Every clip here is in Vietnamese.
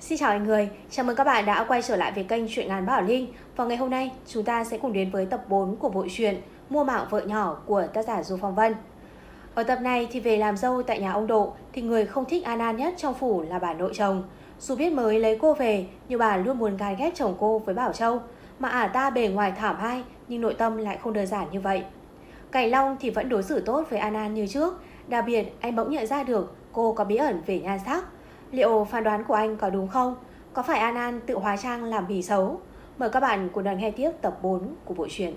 Xin chào mọi người, chào mừng các bạn đã quay trở lại với kênh chuyện ngắn Bảo Linh. Và ngày hôm nay, chúng ta sẽ cùng đến với tập 4 của bộ truyện Mua mạng vợ nhỏ của tác giả Du Phong Vân. Ở tập này thì về làm dâu tại nhà ông Độ thì người không thích An An nhất trong phủ là bà nội chồng. Dù biết mới lấy cô về, nhưng bà luôn muốn gài ghét chồng cô với Bảo Châu. Mà ả ta bề ngoài thảm hai, nhưng nội tâm lại không đơn giản như vậy. Cải Long thì vẫn đối xử tốt với An An như trước. Đặc biệt, anh bỗng nhận ra được cô có bí ẩn về nhan sắc. Liệu phán đoán của anh có đúng không? Có phải An An tự hóa trang làm bỉ xấu? Mời các bạn cùng đón nghe tiếp tập 4 của bộ truyện.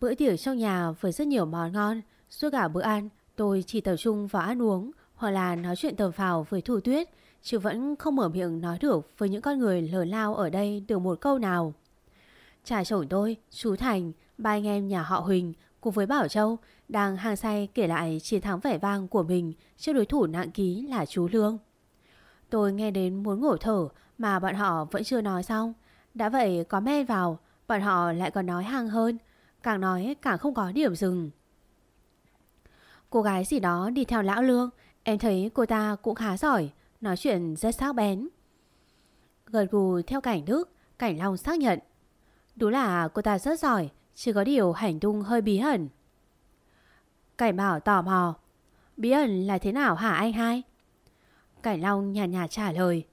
Bữa tiệc trong nhà với rất nhiều món ngon. Suốt cả bữa ăn, tôi chỉ tập trung vào ăn uống hoặc là nói chuyện tầm phào với Thủ Tuyết, chứ vẫn không mở miệng nói được với những con người lớn lao ở đây được một câu nào. Trà chồng tôi, chú Thành, ba anh em nhà họ Huỳnh cùng với Bảo Châu đang hàng say kể lại chiến thắng vẻ vang của mình trước đối thủ nặng ký là chú Lương. Tôi nghe đến muốn ngổ thở mà bọn họ vẫn chưa nói xong. Đã vậy có men vào, bọn họ lại còn nói hàng hơn, càng nói càng không có điểm dừng. Cô gái gì đó đi theo lão Lương, em thấy cô ta cũng khá giỏi, nói chuyện rất sắc bén. Gật gù theo cảnh Đức, cảnh Long xác nhận. Đúng là cô ta rất giỏi, chỉ có điều hành tung hơi bí ẩn. Cảnh bảo tò mò. Bí ẩn là thế nào hả anh hai? Cảnh Long nhàn nhạt, nhạt trả lời.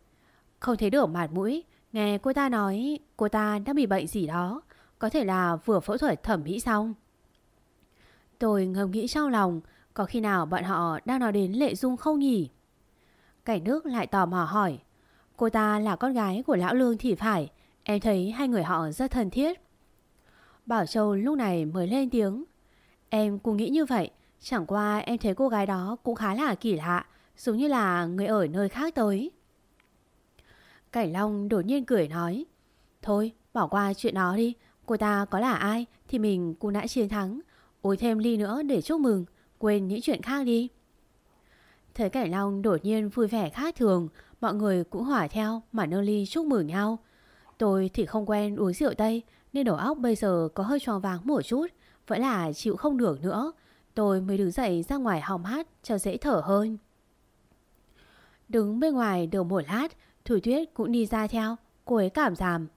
Không thấy được mặt mũi. Nghe cô ta nói cô ta đã bị bệnh gì đó. Có thể là vừa phẫu thuật thẩm mỹ xong. Tôi ngầm nghĩ trong lòng. Có khi nào bọn họ đang nói đến Lệ Dung không nhỉ? Cảnh nước lại tò mò hỏi. Cô ta là con gái của Lão Lương thì phải. Em thấy hai người họ rất thân thiết. Bảo Châu lúc này mới lên tiếng. Em cũng nghĩ như vậy. Chẳng qua em thấy cô gái đó cũng khá là kỳ lạ. Giống như là người ở nơi khác tới. Cảnh Long đột nhiên cười nói. Thôi, bỏ qua chuyện đó đi. Cô ta có là ai thì mình cũng đã chiến thắng. Uống thêm ly nữa để chúc mừng. Quên những chuyện khác đi. Thấy Cảnh Long đột nhiên vui vẻ khác thường. Mọi người cũng hỏa theo mà nâng ly chúc mừng nhau. Tôi thì không quen uống rượu Tây, nên đầu óc bây giờ có hơi choáng váng một chút. Vẫn là chịu không được nữa. Tôi mới đứng dậy ra ngoài hòng hát cho dễ thở hơn. Đứng bên ngoài được một lát, Thủy Tuyết cũng đi ra theo, cô ấy cảm giảm.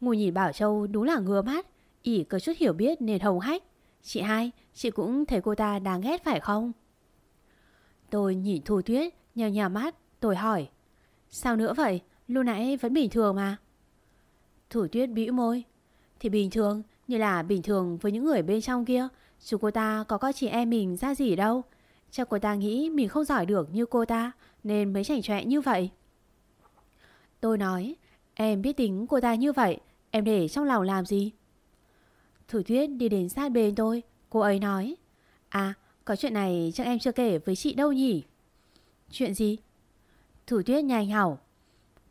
Ngồi nhìn Bảo Châu đúng là ngứa mắt, ỉ có chút hiểu biết nên hồng hách. Chị hai, chị cũng thấy cô ta đáng ghét phải không? Tôi nhìn Thu Tuyết, nhào nhào mắt, tôi hỏi. Sao nữa vậy? Lúc nãy vẫn bình thường mà. Thủ Tuyết bĩu môi. Thì bình thường, như là bình thường với những người bên trong kia. Chú cô ta có coi chị em mình ra gì đâu. Chắc cô ta nghĩ mình không giỏi được như cô ta nên mới chảnh chọe như vậy. Tôi nói, em biết tính cô ta như vậy, em để trong lòng làm gì? Thủ Tuyết đi đến sát bên tôi, cô ấy nói. À, có chuyện này chắc em chưa kể với chị đâu nhỉ? Chuyện gì? Thủ Tuyết nhanh hảo.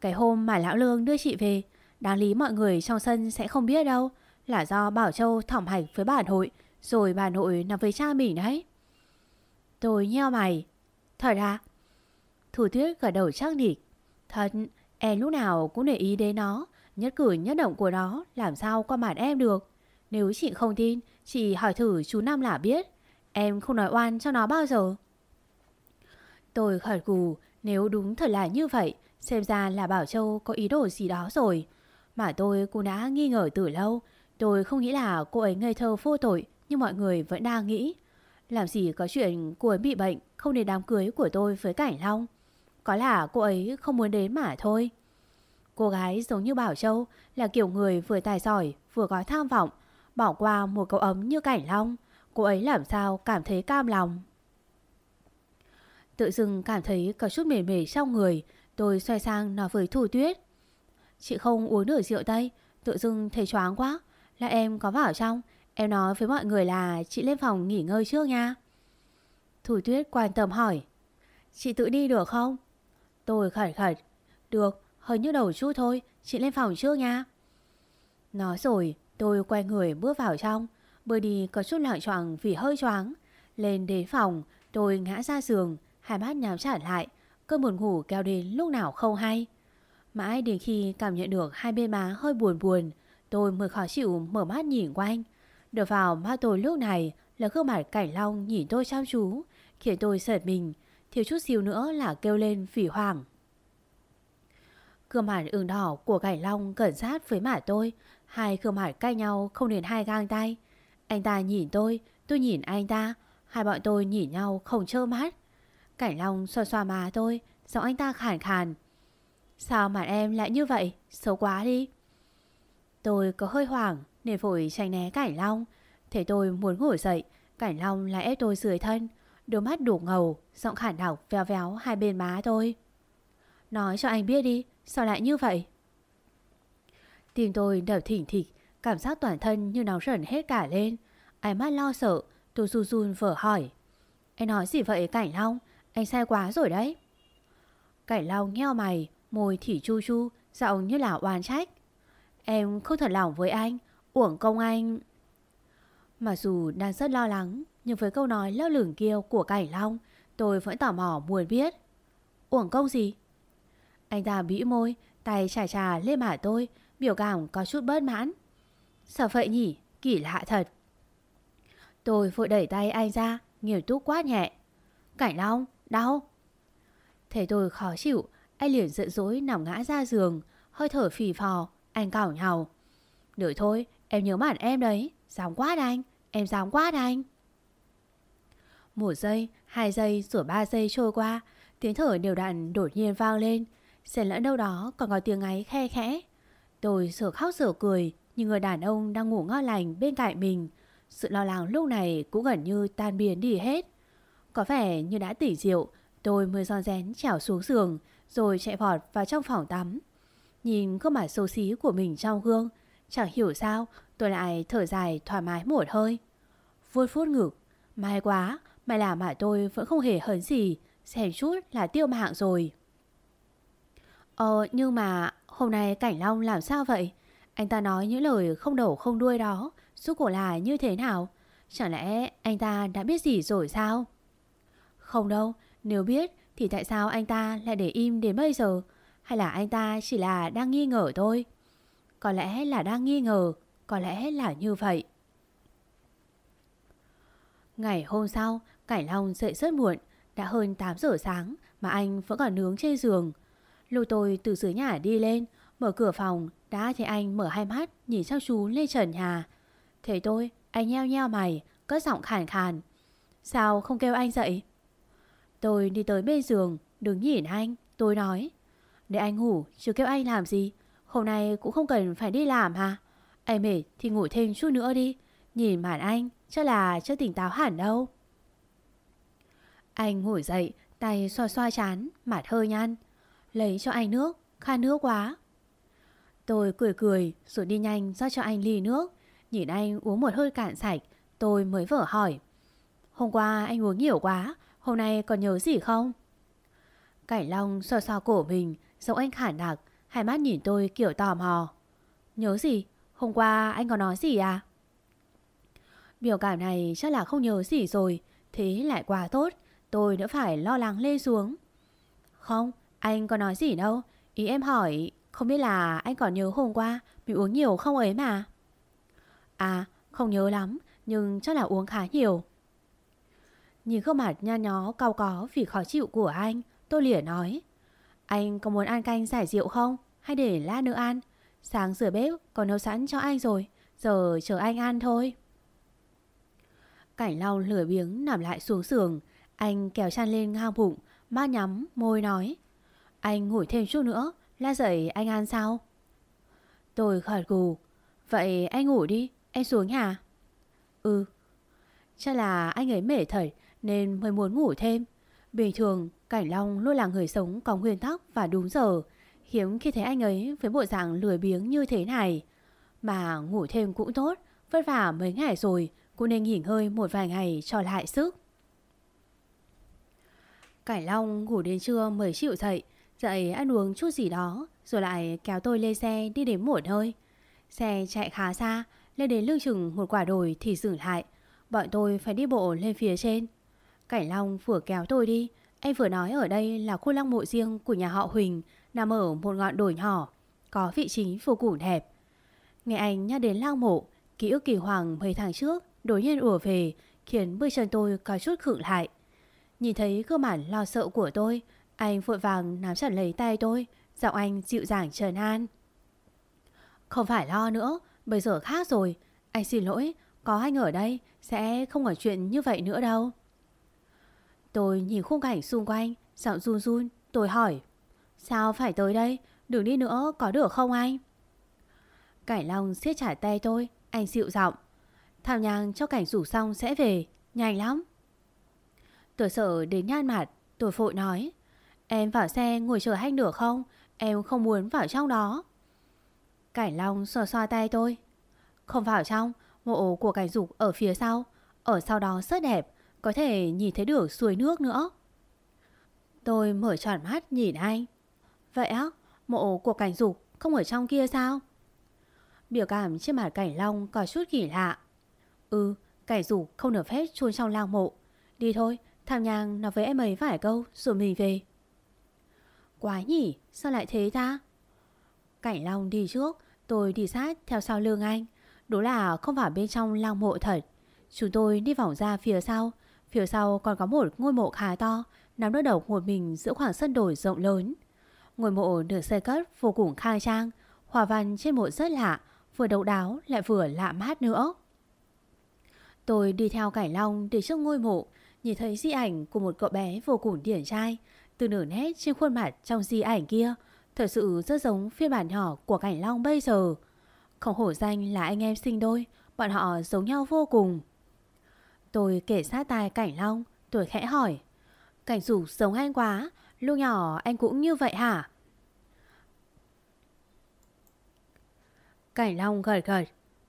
Cái hôm mà Lão Lương đưa chị về, đáng lý mọi người trong sân sẽ không biết đâu. Là do Bảo Châu thỏng hành với bản hội, rồi bà nội nằm với cha mình đấy. Tôi nheo mày. Thật à? Thủ Tuyết gật đầu chắc nịch Thật, em lúc nào cũng để ý đến nó. Nhất cử nhất động của nó làm sao qua mặt em được. Nếu chị không tin, chị hỏi thử chú Nam là biết. Em không nói oan cho nó bao giờ. Tôi khởi gù, nếu đúng thật là như vậy, xem ra là Bảo Châu có ý đồ gì đó rồi. Mà tôi cũng đã nghi ngờ từ lâu. Tôi không nghĩ là cô ấy ngây thơ vô tội, nhưng mọi người vẫn đang nghĩ. Làm gì có chuyện cô ấy bị bệnh, không đến đám cưới của tôi với Cảnh Long. Có là cô ấy không muốn đến mà thôi. Cô gái giống như Bảo Châu, là kiểu người vừa tài giỏi, vừa có tham vọng. Bỏ qua một cậu ấm như Cảnh Long. Cô ấy làm sao cảm thấy cam lòng. Tự dưng cảm thấy có chút mềm mề trong người. Tôi xoay sang nói với Thủ Tuyết. Chị không uống nửa rượu Tây. Tự dưng thấy choáng quá. Là em có vào trong Em nói với mọi người là chị lên phòng nghỉ ngơi trước nha. Thủ tuyết quan tâm hỏi. Chị tự đi được không? Tôi khẩn khẩn. Được, hơi nhức đầu chút thôi, chị lên phòng trước nha. Nói rồi, tôi quay người bước vào trong. Bước đi có chút lạng choạng vì hơi choáng. Lên đến phòng, tôi ngã ra giường, hai mắt nhắm chặt lại. Cơn buồn ngủ kéo đến lúc nào không hay. Mãi đến khi cảm nhận được hai bên má hơi buồn buồn, tôi mới khó chịu mở mắt nhìn quanh. Được vào mắt tôi lúc này là gương mặt cảnh long nhìn tôi chăm chú, khiến tôi sợt mình. thiếu chút xíu nữa là kêu lên phỉ hoàng. Gương mặt ửng đỏ của Cảnh Long cẩn sát với mặt tôi, hai gương mặt cay nhau không đến hai gang tay. Anh ta nhìn tôi, tôi nhìn anh ta, hai bọn tôi nhìn nhau không trơ mắt. Cảnh Long xoa xoa má tôi, giọng anh ta khàn khàn. Sao mặt em lại như vậy, xấu quá đi. Tôi có hơi hoảng nên vội tránh né Cảnh Long. Thế tôi muốn ngồi dậy, Cảnh Long lại ép tôi dưới thân. Đôi mắt đủ ngầu, giọng khản đọc véo véo hai bên má tôi. Nói cho anh biết đi, sao lại như vậy? Tim tôi đập thỉnh thịch, cảm giác toàn thân như nóng rẩn hết cả lên. Ánh mắt lo sợ, tôi run run vở hỏi. Anh nói gì vậy Cảnh Long? Anh sai quá rồi đấy. Cảnh Long nheo mày, môi thì chu chu, giọng như là oan trách. Em không thật lòng với anh, uổng công anh. Mặc dù đang rất lo lắng, nhưng với câu nói lơ lửng kia của Cảnh Long, tôi vẫn tò mò muốn biết. Uổng công gì? Anh ta bĩ môi, tay trà trà lên mặt tôi, biểu cảm có chút bớt mãn. Sao vậy nhỉ? Kỳ lạ thật. Tôi vội đẩy tay anh ra, nghiêm túc quát nhẹ. Cảnh Long, đau. Thấy tôi khó chịu, anh liền giận dỗi nằm ngã ra giường, hơi thở phì phò, anh cào nhau. Đợi thôi, em nhớ mặt em đấy, dám quá anh, em dám quá anh. Một giây, hai giây, rồi ba giây trôi qua, tiếng thở đều đặn đột nhiên vang lên, xen lẫn đâu đó còn có tiếng ấy khe khẽ. Tôi sửa khóc sửa cười, như người đàn ông đang ngủ ngon lành bên cạnh mình. Sự lo lắng lúc này cũng gần như tan biến đi hết. Có vẻ như đã tỉ rượu, tôi mới giòn rén trèo xuống giường, rồi chạy vọt vào trong phòng tắm. Nhìn gương mặt xấu xí của mình trong gương, chẳng hiểu sao tôi lại thở dài thoải mái một hơi. vui phút ngực, may quá, may là mà tôi vẫn không hề hấn gì, xem chút là tiêu mạng rồi. Ờ nhưng mà hôm nay Cảnh Long làm sao vậy? Anh ta nói những lời không đầu không đuôi đó, suốt cổ là như thế nào? Chẳng lẽ anh ta đã biết gì rồi sao? Không đâu, nếu biết thì tại sao anh ta lại để im đến bây giờ? Hay là anh ta chỉ là đang nghi ngờ thôi? Có lẽ là đang nghi ngờ, có lẽ là như vậy. Ngày hôm sau, Cảnh Long dậy rất muộn, đã hơn 8 giờ sáng mà anh vẫn còn nướng trên giường. Lôi tôi từ dưới nhà đi lên, mở cửa phòng, đã thấy anh mở hai mắt nhìn chăm chú lên trần nhà. Thấy tôi, anh nheo nheo mày, cất giọng khàn khàn. Sao không kêu anh dậy? Tôi đi tới bên giường, đứng nhìn anh, tôi nói. Để anh ngủ, chứ kêu anh làm gì? Hôm nay cũng không cần phải đi làm hả? Anh mệt thì ngủ thêm chút nữa đi. Nhìn màn anh, chắc là chưa tỉnh táo hẳn đâu. Anh ngồi dậy, tay xoa xoa chán, mặt hơi nhăn. Lấy cho anh nước, khan nước quá. Tôi cười cười rồi đi nhanh rót cho anh ly nước. Nhìn anh uống một hơi cạn sạch, tôi mới vở hỏi. Hôm qua anh uống nhiều quá, hôm nay còn nhớ gì không? Cảnh Long xoa xoa cổ mình, giọng anh khản đặc, hai mắt nhìn tôi kiểu tò mò. Nhớ gì? Hôm qua anh có nói gì à? Biểu cảm này chắc là không nhớ gì rồi, thế lại quá tốt, tôi đỡ phải lo lắng lê xuống. Không, anh có nói gì đâu, ý em hỏi không biết là anh còn nhớ hôm qua mình uống nhiều không ấy mà. À, không nhớ lắm, nhưng chắc là uống khá nhiều. Nhìn gương mặt nha nhó cao có vì khó chịu của anh, tôi lỉa nói. Anh có muốn ăn canh giải rượu không? Hay để lát nữa ăn? Sáng rửa bếp còn nấu sẵn cho anh rồi, giờ chờ anh ăn thôi. Cảnh lau lửa biếng nằm lại xuống giường, anh kéo chăn lên ngang bụng, mắt nhắm, môi nói. Anh ngủ thêm chút nữa, La dậy anh ăn sao? Tôi gật gù. Vậy anh ngủ đi, em xuống nhà. Ừ. Chắc là anh ấy mệt thật nên mới muốn ngủ thêm. Bình thường, Cảnh Long luôn là người sống có nguyên tắc và đúng giờ. Hiếm khi thấy anh ấy với bộ dạng lười biếng như thế này. Mà ngủ thêm cũng tốt, vất vả mấy ngày rồi, cũng nên nghỉ ngơi một vài ngày cho lại sức. Cải Long ngủ đến trưa mới chịu dậy, Dậy ăn uống chút gì đó Rồi lại kéo tôi lên xe đi đến một nơi Xe chạy khá xa Lên đến lưng chừng một quả đồi thì dừng lại Bọn tôi phải đi bộ lên phía trên Cảnh Long vừa kéo tôi đi Anh vừa nói ở đây là khu lăng mộ riêng của nhà họ Huỳnh Nằm ở một ngọn đồi nhỏ Có vị trí vô cùng đẹp Nghe anh nhắc đến lao mộ Ký ức kỳ hoàng mấy tháng trước Đối nhiên ùa về Khiến bước chân tôi có chút khựng lại Nhìn thấy gương mặt lo sợ của tôi, anh vội vàng nắm chặt lấy tay tôi, giọng anh dịu dàng trần an. Không phải lo nữa, bây giờ khác rồi. Anh xin lỗi, có anh ở đây sẽ không có chuyện như vậy nữa đâu. Tôi nhìn khung cảnh xung quanh, giọng run run, tôi hỏi. Sao phải tới đây? Đừng đi nữa, có được không anh? Cảnh Long siết chặt tay tôi, anh dịu giọng. Thảo nhang cho cảnh rủ xong sẽ về, nhanh lắm. Tôi sợ đến nhan mặt, tôi vội nói. Em vào xe ngồi chờ anh được không? Em không muốn vào trong đó. Cảnh Long xoa xoa tay tôi. Không vào trong, mộ của cảnh dục ở phía sau. Ở sau đó rất đẹp, có thể nhìn thấy được suối nước nữa. Tôi mở tròn mắt nhìn anh. Vậy á, mộ của cảnh dục không ở trong kia sao? Biểu cảm trên mặt cảnh long có chút kỳ lạ. Ừ, cảnh dục không được phép chôn trong lang mộ. Đi thôi, thằng nhang nói với em ấy vài câu rồi mình về. Quá nhỉ, sao lại thế ta? Cảnh long đi trước, tôi đi sát theo sau lưng anh. Đúng là không phải bên trong lang mộ thật. Chúng tôi đi vòng ra phía sau. Phía sau còn có một ngôi mộ khá to, nằm đỡ đầu một mình giữa khoảng sân đồi rộng lớn. Ngôi mộ được xây cất vô cùng khang trang, hòa văn trên mộ rất lạ, vừa độc đáo lại vừa lạ mát nữa. Tôi đi theo Cảnh Long để trước ngôi mộ, nhìn thấy di ảnh của một cậu bé vô cùng điển trai. Từ nửa nét trên khuôn mặt trong di ảnh kia, thật sự rất giống phiên bản nhỏ của Cảnh Long bây giờ. Không hổ danh là anh em sinh đôi, bọn họ giống nhau vô cùng. Tôi kể sát tai Cảnh Long, tôi khẽ hỏi. Cảnh rủ giống anh quá, lúc nhỏ anh cũng như vậy hả? Cảnh Long gật gật.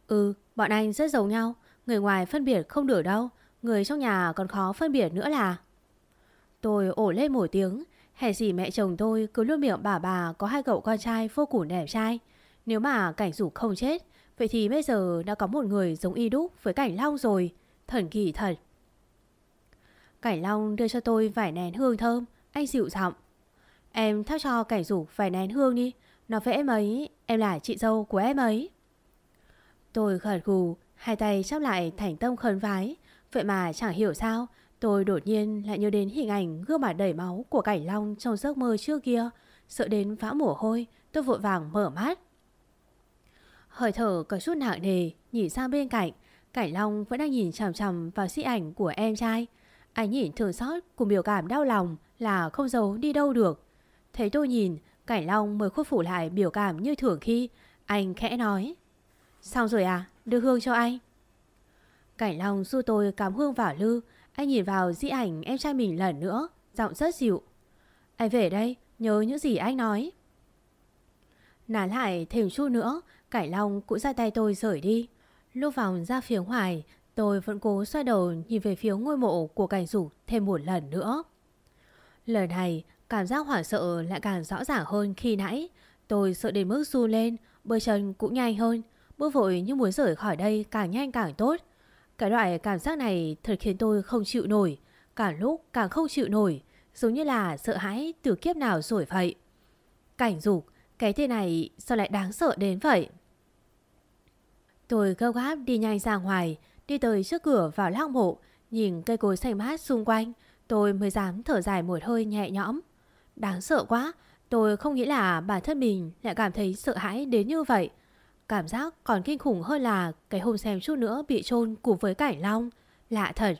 Ừ, bọn anh rất giống nhau. Người ngoài phân biệt không được đâu. Người trong nhà còn khó phân biệt nữa là... Tôi ổ lên một tiếng. Hẻ gì mẹ chồng tôi cứ luôn miệng bà bà có hai cậu con trai vô cùng đẹp trai. Nếu mà cảnh rủ không chết, vậy thì bây giờ đã có một người giống y đúc với cảnh Long rồi. Thần kỳ thật. Cảnh Long đưa cho tôi vài nén hương thơm. Anh dịu giọng. Em thắp cho cảnh rủ vài nén hương đi. Nó với em ấy, em là chị dâu của em ấy. Tôi khẩn gù, hai tay chắp lại thành tâm khấn vái. Vậy mà chẳng hiểu sao, tôi đột nhiên lại nhớ đến hình ảnh gương mặt đầy máu của Cảnh Long trong giấc mơ trước kia. Sợ đến vã mồ hôi, tôi vội vàng mở mắt. Hơi thở có chút nặng nề, nhìn sang bên cạnh. Cảnh Long vẫn đang nhìn chằm chằm vào di ảnh của em trai. Anh nhìn thường xót cùng biểu cảm đau lòng là không giấu đi đâu được. Thấy tôi nhìn, Cảnh Long mới khôi phục lại biểu cảm như thường khi anh khẽ nói. Xong rồi à, đưa hương cho anh. Cảnh Long du tôi cắm hương vào lư, anh nhìn vào di ảnh em trai mình lần nữa, giọng rất dịu. Anh về đây, nhớ những gì anh nói. Nán lại thêm chút nữa, Cảnh Long cũng ra tay tôi rời đi. Lúc vòng ra phía ngoài, tôi vẫn cố xoay đầu nhìn về phía ngôi mộ của cảnh rủ thêm một lần nữa. Lần này, Cảm giác hoảng sợ lại càng rõ ràng hơn khi nãy. Tôi sợ đến mức run lên, bơi chân cũng nhanh hơn. Bước vội như muốn rời khỏi đây càng nhanh càng tốt. Cái loại cảm giác này thật khiến tôi không chịu nổi. Càng lúc càng không chịu nổi. Giống như là sợ hãi từ kiếp nào rồi vậy. Cảnh dục, cái thế này sao lại đáng sợ đến vậy? Tôi gâu gáp đi nhanh ra ngoài, đi tới trước cửa vào lăng mộ, nhìn cây cối xanh mát xung quanh, tôi mới dám thở dài một hơi nhẹ nhõm. Đáng sợ quá, tôi không nghĩ là bản thân mình lại cảm thấy sợ hãi đến như vậy. Cảm giác còn kinh khủng hơn là cái hôm xem chút nữa bị chôn cùng với Cảnh Long. Lạ thật.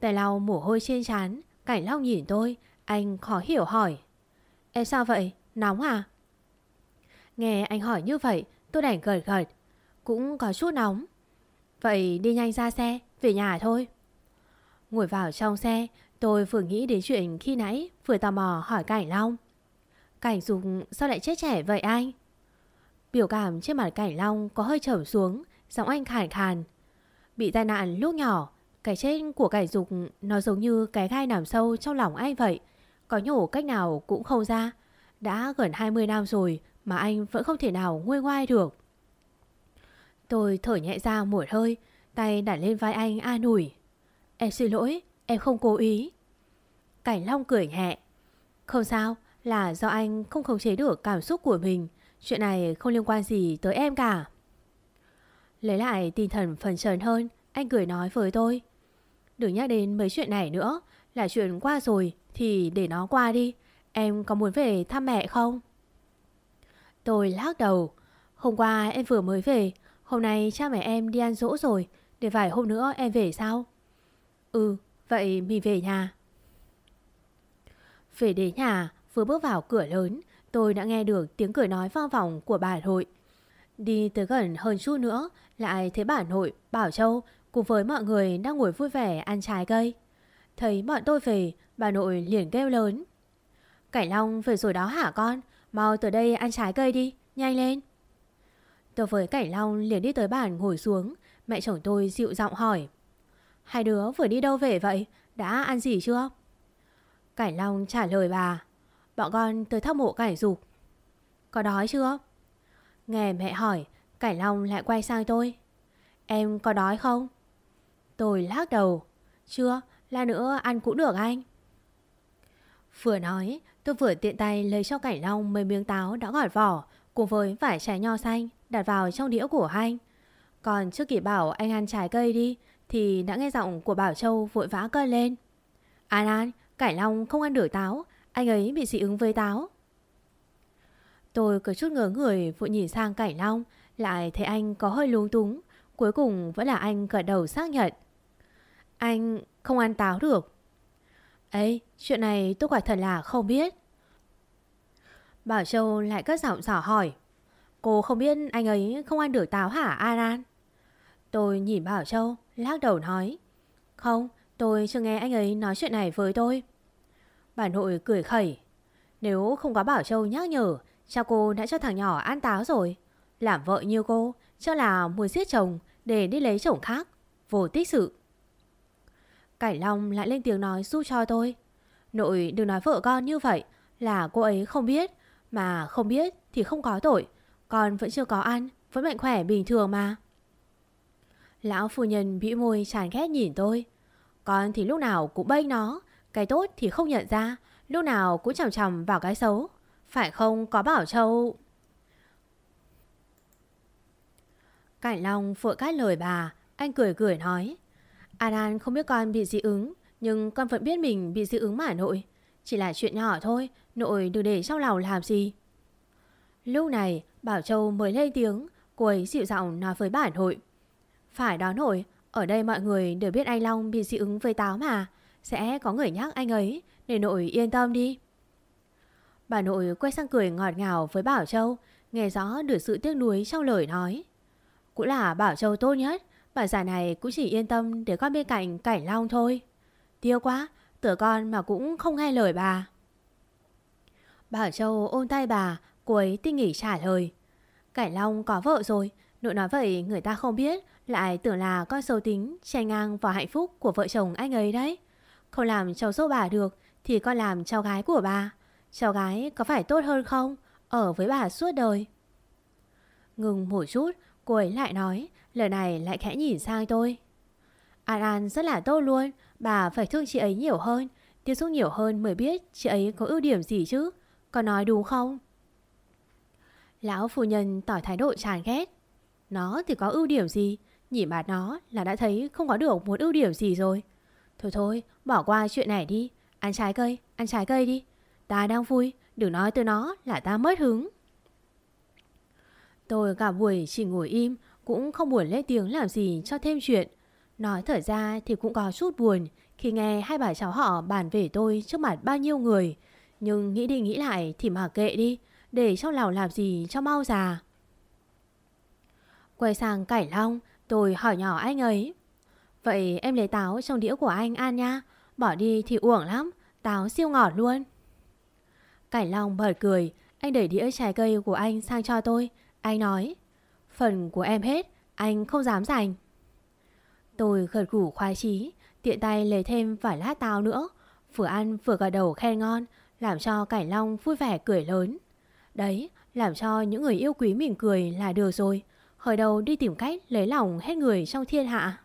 Tài lau mồ hôi trên trán, Cảnh Long nhìn tôi, anh khó hiểu hỏi. Em sao vậy? Nóng à? Nghe anh hỏi như vậy, tôi đành gật gật. Cũng có chút nóng. Vậy đi nhanh ra xe, về nhà thôi. Ngồi vào trong xe, Tôi vừa nghĩ đến chuyện khi nãy Vừa tò mò hỏi Cảnh Long. Cảnh Dung sao lại chết trẻ vậy anh? Biểu cảm trên mặt Cảnh Long Có hơi trở xuống Giọng anh khàn khàn. Bị tai nạn lúc nhỏ Cái chết của Cảnh Dục Nó giống như cái gai nằm sâu trong lòng anh vậy. Có nhổ cách nào cũng không ra. Đã gần 20 năm rồi Mà anh vẫn không thể nào nguôi ngoai được. Tôi thở nhẹ ra một hơi Tay đặt lên vai anh an ủi. Em xin lỗi Em không cố ý. Cảnh Long cười nhẹ. Không sao là do anh không khống chế được cảm xúc của mình. Chuyện này không liên quan gì tới em cả. Lấy lại tinh thần phần trần hơn Anh cười nói với tôi. Đừng nhắc đến mấy chuyện này nữa. Là chuyện qua rồi thì để nó qua đi. Em có muốn về thăm mẹ không? Tôi lắc đầu. Hôm qua em vừa mới về, hôm nay cha mẹ em đi ăn dỗ rồi, để vài hôm nữa em về sao? Ừ, vậy mình về nhà. Về đến nhà, vừa bước vào cửa lớn, tôi đã nghe được tiếng cười nói vang vọng của bà nội. Đi tới gần hơn chút nữa, lại thấy bà nội, Bảo Châu cùng với mọi người đang ngồi vui vẻ ăn trái cây. Thấy bọn tôi về, bà nội liền kêu lớn. Cảnh Long về rồi đó hả con? Mau từ đây ăn trái cây đi, nhanh lên. Tôi với Cảnh Long liền đi tới bàn ngồi xuống, mẹ chồng tôi dịu giọng hỏi. Hai đứa vừa đi đâu về vậy? Đã ăn gì chưa? Cảnh Long trả lời bà. Bọn con tới thăm mộ Cảnh Dục. Có đói chưa? Nghe mẹ hỏi, Cảnh Long lại quay sang tôi. Em có đói không? Tôi lắc đầu. Chưa, là nữa ăn cũng được anh. Vừa nói, tôi vừa tiện tay lấy cho Cảnh Long mấy miếng táo đã gọt vỏ cùng với vải trái nho xanh đặt vào trong đĩa của anh. Còn trước kịp bảo anh ăn trái cây đi thì đã nghe giọng của Bảo Châu vội vã cơn lên. An An, Cải Long không ăn được táo, anh ấy bị dị ứng với táo. Tôi có chút ngớ người vội nhìn sang Cải Long, lại thấy anh có hơi lúng túng. Cuối cùng vẫn là anh gật đầu xác nhận. Anh không ăn táo được. ấy chuyện này tôi quả thật là không biết. Bảo Châu lại cất giọng dò hỏi. Cô không biết anh ấy không ăn được táo hả Aran? Tôi nhìn Bảo Châu, lắc đầu nói. Không, tôi chưa nghe anh ấy nói chuyện này với tôi. Bà nội cười khẩy. Nếu không có Bảo Châu nhắc nhở, cha cô đã cho thằng nhỏ ăn táo rồi. Làm vợ như cô, cho là muốn giết chồng để đi lấy chồng khác. Vô tích sự. Cải Long lại lên tiếng nói giúp cho tôi. Nội đừng nói vợ con như vậy là cô ấy không biết. Mà không biết thì không có tội. Con vẫn chưa có ăn, vẫn mạnh khỏe bình thường mà. Lão phu nhân bĩ môi chán ghét nhìn tôi. Con thì lúc nào cũng bênh nó, cái tốt thì không nhận ra, lúc nào cũng chằm chằm vào cái xấu. Phải không có bảo châu... Cảnh Long vội cắt lời bà, anh cười cười nói. An An không biết con bị dị ứng, nhưng con vẫn biết mình bị dị ứng mà nội. Chỉ là chuyện nhỏ thôi, nội đừng để trong lòng làm gì. Lúc này, Bảo Châu mới lên tiếng, cô ấy dịu giọng nói với bà hội. Phải đó hội, ở đây mọi người đều biết anh Long bị dị ứng với táo mà. Sẽ có người nhắc anh ấy, để nội yên tâm đi. Bà nội quay sang cười ngọt ngào với Bảo Châu, nghe rõ được sự tiếc nuối trong lời nói. Cũng là Bảo Châu tốt nhất, bà già này cũng chỉ yên tâm để con bên cạnh Cảnh Long thôi. Tiêu quá, tưởng con mà cũng không nghe lời bà. Bảo Châu ôm tay bà, cô ấy tinh nghỉ trả lời. Cải Long có vợ rồi, nội nói vậy người ta không biết, lại tưởng là con sâu tính che ngang vào hạnh phúc của vợ chồng anh ấy đấy. Không làm cháu dâu bà được thì con làm cháu gái của bà. Cháu gái có phải tốt hơn không? Ở với bà suốt đời. Ngừng một chút, cô ấy lại nói, lời này lại khẽ nhìn sang tôi. An An rất là tốt luôn, bà phải thương chị ấy nhiều hơn, tiếp xúc nhiều hơn mới biết chị ấy có ưu điểm gì chứ. Con nói đúng không? Lão phu nhân tỏ thái độ chán ghét. Nó thì có ưu điểm gì? Nhìn mặt nó là đã thấy không có được một ưu điểm gì rồi. Thôi thôi, bỏ qua chuyện này đi. Ăn trái cây, ăn trái cây đi. Ta đang vui, đừng nói tới nó là ta mất hứng. Tôi cả buổi chỉ ngồi im, cũng không buồn lên tiếng làm gì cho thêm chuyện. Nói thở ra thì cũng có chút buồn khi nghe hai bà cháu họ bàn về tôi trước mặt bao nhiêu người. Nhưng nghĩ đi nghĩ lại thì mà kệ đi, để cho lão làm gì cho mau già. Quay sang cải Long, tôi hỏi nhỏ anh ấy. Vậy em lấy táo trong đĩa của anh ăn nha, bỏ đi thì uổng lắm, táo siêu ngọt luôn. Cải Long bật cười, anh đẩy đĩa trái cây của anh sang cho tôi. Anh nói, phần của em hết, anh không dám giành. Tôi gật gủ khoái chí, tiện tay lấy thêm vài lát táo nữa. Vừa ăn vừa gật đầu khen ngon, làm cho cải Long vui vẻ cười lớn. Đấy, làm cho những người yêu quý mình cười là được rồi. Hồi đầu đi tìm cách lấy lòng hết người trong thiên hạ.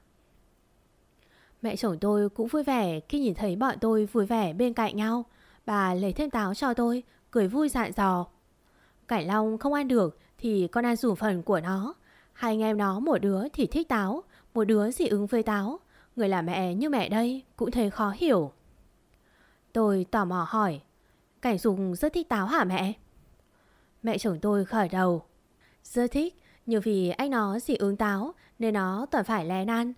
Mẹ chồng tôi cũng vui vẻ khi nhìn thấy bọn tôi vui vẻ bên cạnh nhau. Bà lấy thêm táo cho tôi, cười vui dạn dò. Cải Long không ăn được thì con ăn dù phần của nó. Hai anh em nó một đứa thì thích táo, một đứa dị ứng với táo. Người là mẹ như mẹ đây cũng thấy khó hiểu. Tôi tò mò hỏi. Cảnh Dục rất thích táo hả mẹ? Mẹ chồng tôi khởi đầu. Rất thích, nhưng vì anh nó dị ứng táo nên nó toàn phải lén ăn.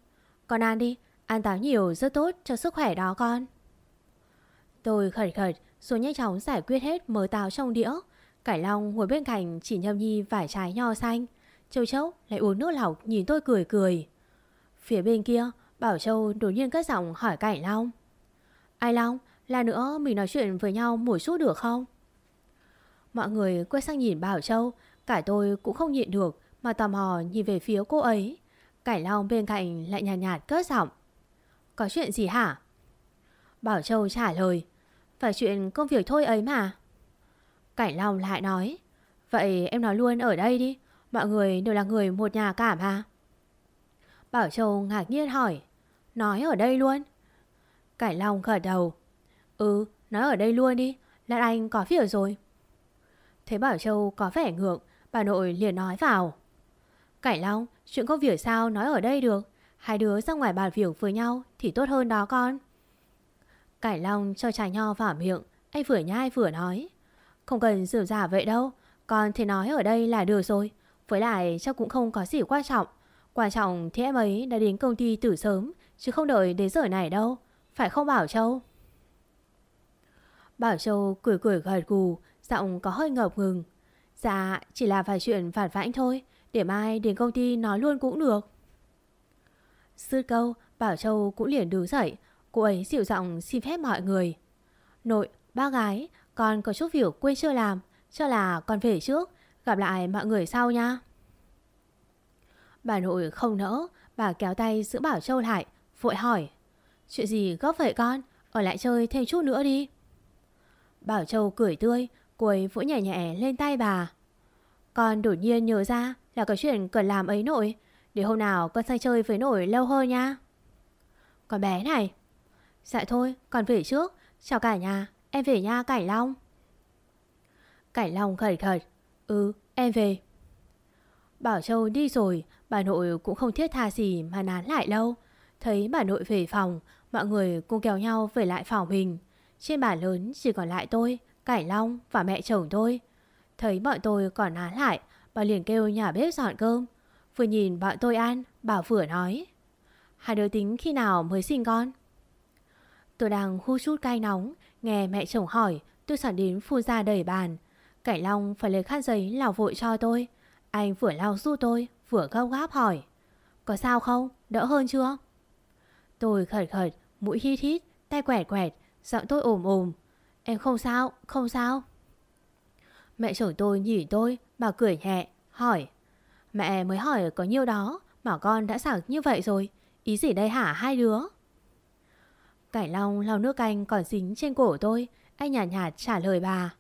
Con ăn đi, ăn táo nhiều rất tốt cho sức khỏe đó con. Tôi khởi khởi rồi nhanh chóng giải quyết hết mớ táo trong đĩa. Cải Long ngồi bên cạnh chỉ nhâm nhi vài trái nho xanh. Châu Châu lại uống nước lọc nhìn tôi cười cười. Phía bên kia, Bảo Châu đột nhiên cất giọng hỏi Cải Long. Ai Long, là nữa mình nói chuyện với nhau một chút được không? Mọi người quay sang nhìn Bảo Châu, cả tôi cũng không nhịn được mà tò mò nhìn về phía cô ấy. Cải Long bên cạnh lại nhàn nhạt, nhạt cất giọng. Có chuyện gì hả? Bảo Châu trả lời. Phải chuyện công việc thôi ấy mà. Cải Long lại nói. Vậy em nói luôn ở đây đi. Mọi người đều là người một nhà cả mà. Bảo Châu ngạc nhiên hỏi. Nói ở đây luôn. Cải Long gật đầu. Ừ, nói ở đây luôn đi. Lan Anh có việc rồi. Thấy Bảo Châu có vẻ ngượng, bà nội liền nói vào. Cải Long, chuyện công việc sao nói ở đây được. Hai đứa ra ngoài bàn việc với nhau thì tốt hơn đó con. Cải Long cho trà nho vào miệng, anh vừa nhai vừa nói. Không cần dườm giả vậy đâu, con thì nói ở đây là được rồi. Với lại chắc cũng không có gì quan trọng. Quan trọng thì em ấy đã đến công ty từ sớm, chứ không đợi đến giờ này đâu. Phải không Bảo Châu? Bảo Châu cười cười gật gù, giọng có hơi ngập ngừng. Dạ, chỉ là vài chuyện phản vãnh thôi, để mai đến công ty nói luôn cũng được. Sư câu, Bảo Châu cũng liền đứng dậy, cô ấy dịu giọng xin phép mọi người. Nội, ba gái, con có chút việc quên chưa làm, cho là con về trước, gặp lại mọi người sau nha. Bà nội không nỡ, bà kéo tay giữ Bảo Châu lại, vội hỏi. Chuyện gì gấp vậy con, ở lại chơi thêm chút nữa đi. Bảo Châu cười tươi, cô ấy vỗ nhẹ nhẹ lên tay bà. Con đột nhiên nhớ ra là có chuyện cần làm ấy nội, để hôm nào con sang chơi với nội lâu hơn nha. Con bé này. Dạ thôi, con về trước. Chào cả nhà, em về nha Cải Long. Cải Long khởi khởi. Ừ, em về. Bảo Châu đi rồi, bà nội cũng không thiết tha gì mà nán lại lâu. Thấy bà nội về phòng, mọi người cùng kéo nhau về lại phòng mình. Trên bàn lớn chỉ còn lại tôi, Cải Long và mẹ chồng tôi. Thấy bọn tôi còn há lại, bà liền kêu nhà bếp dọn cơm. Vừa nhìn bọn tôi ăn, bà vừa nói. Hai đứa tính khi nào mới sinh con? Tôi đang hút chút cay nóng, nghe mẹ chồng hỏi, tôi sẵn đến phun ra đầy bàn. Cải Long phải lấy khăn giấy lau vội cho tôi. Anh vừa lau giúp tôi, vừa gấp gáp hỏi. Có sao không? Đỡ hơn chưa? Tôi khởi khởi, mũi hít hít, tay quẹt quẹt, giọng tôi ồm ồm. Em không sao, không sao. Mẹ chồng tôi nhìn tôi, bà cười nhẹ, hỏi. Mẹ mới hỏi có nhiêu đó mà con đã sảng như vậy rồi. Ý gì đây hả hai đứa? Cải Long lau nước canh còn dính trên cổ tôi. Anh nhạt nhạt trả lời bà.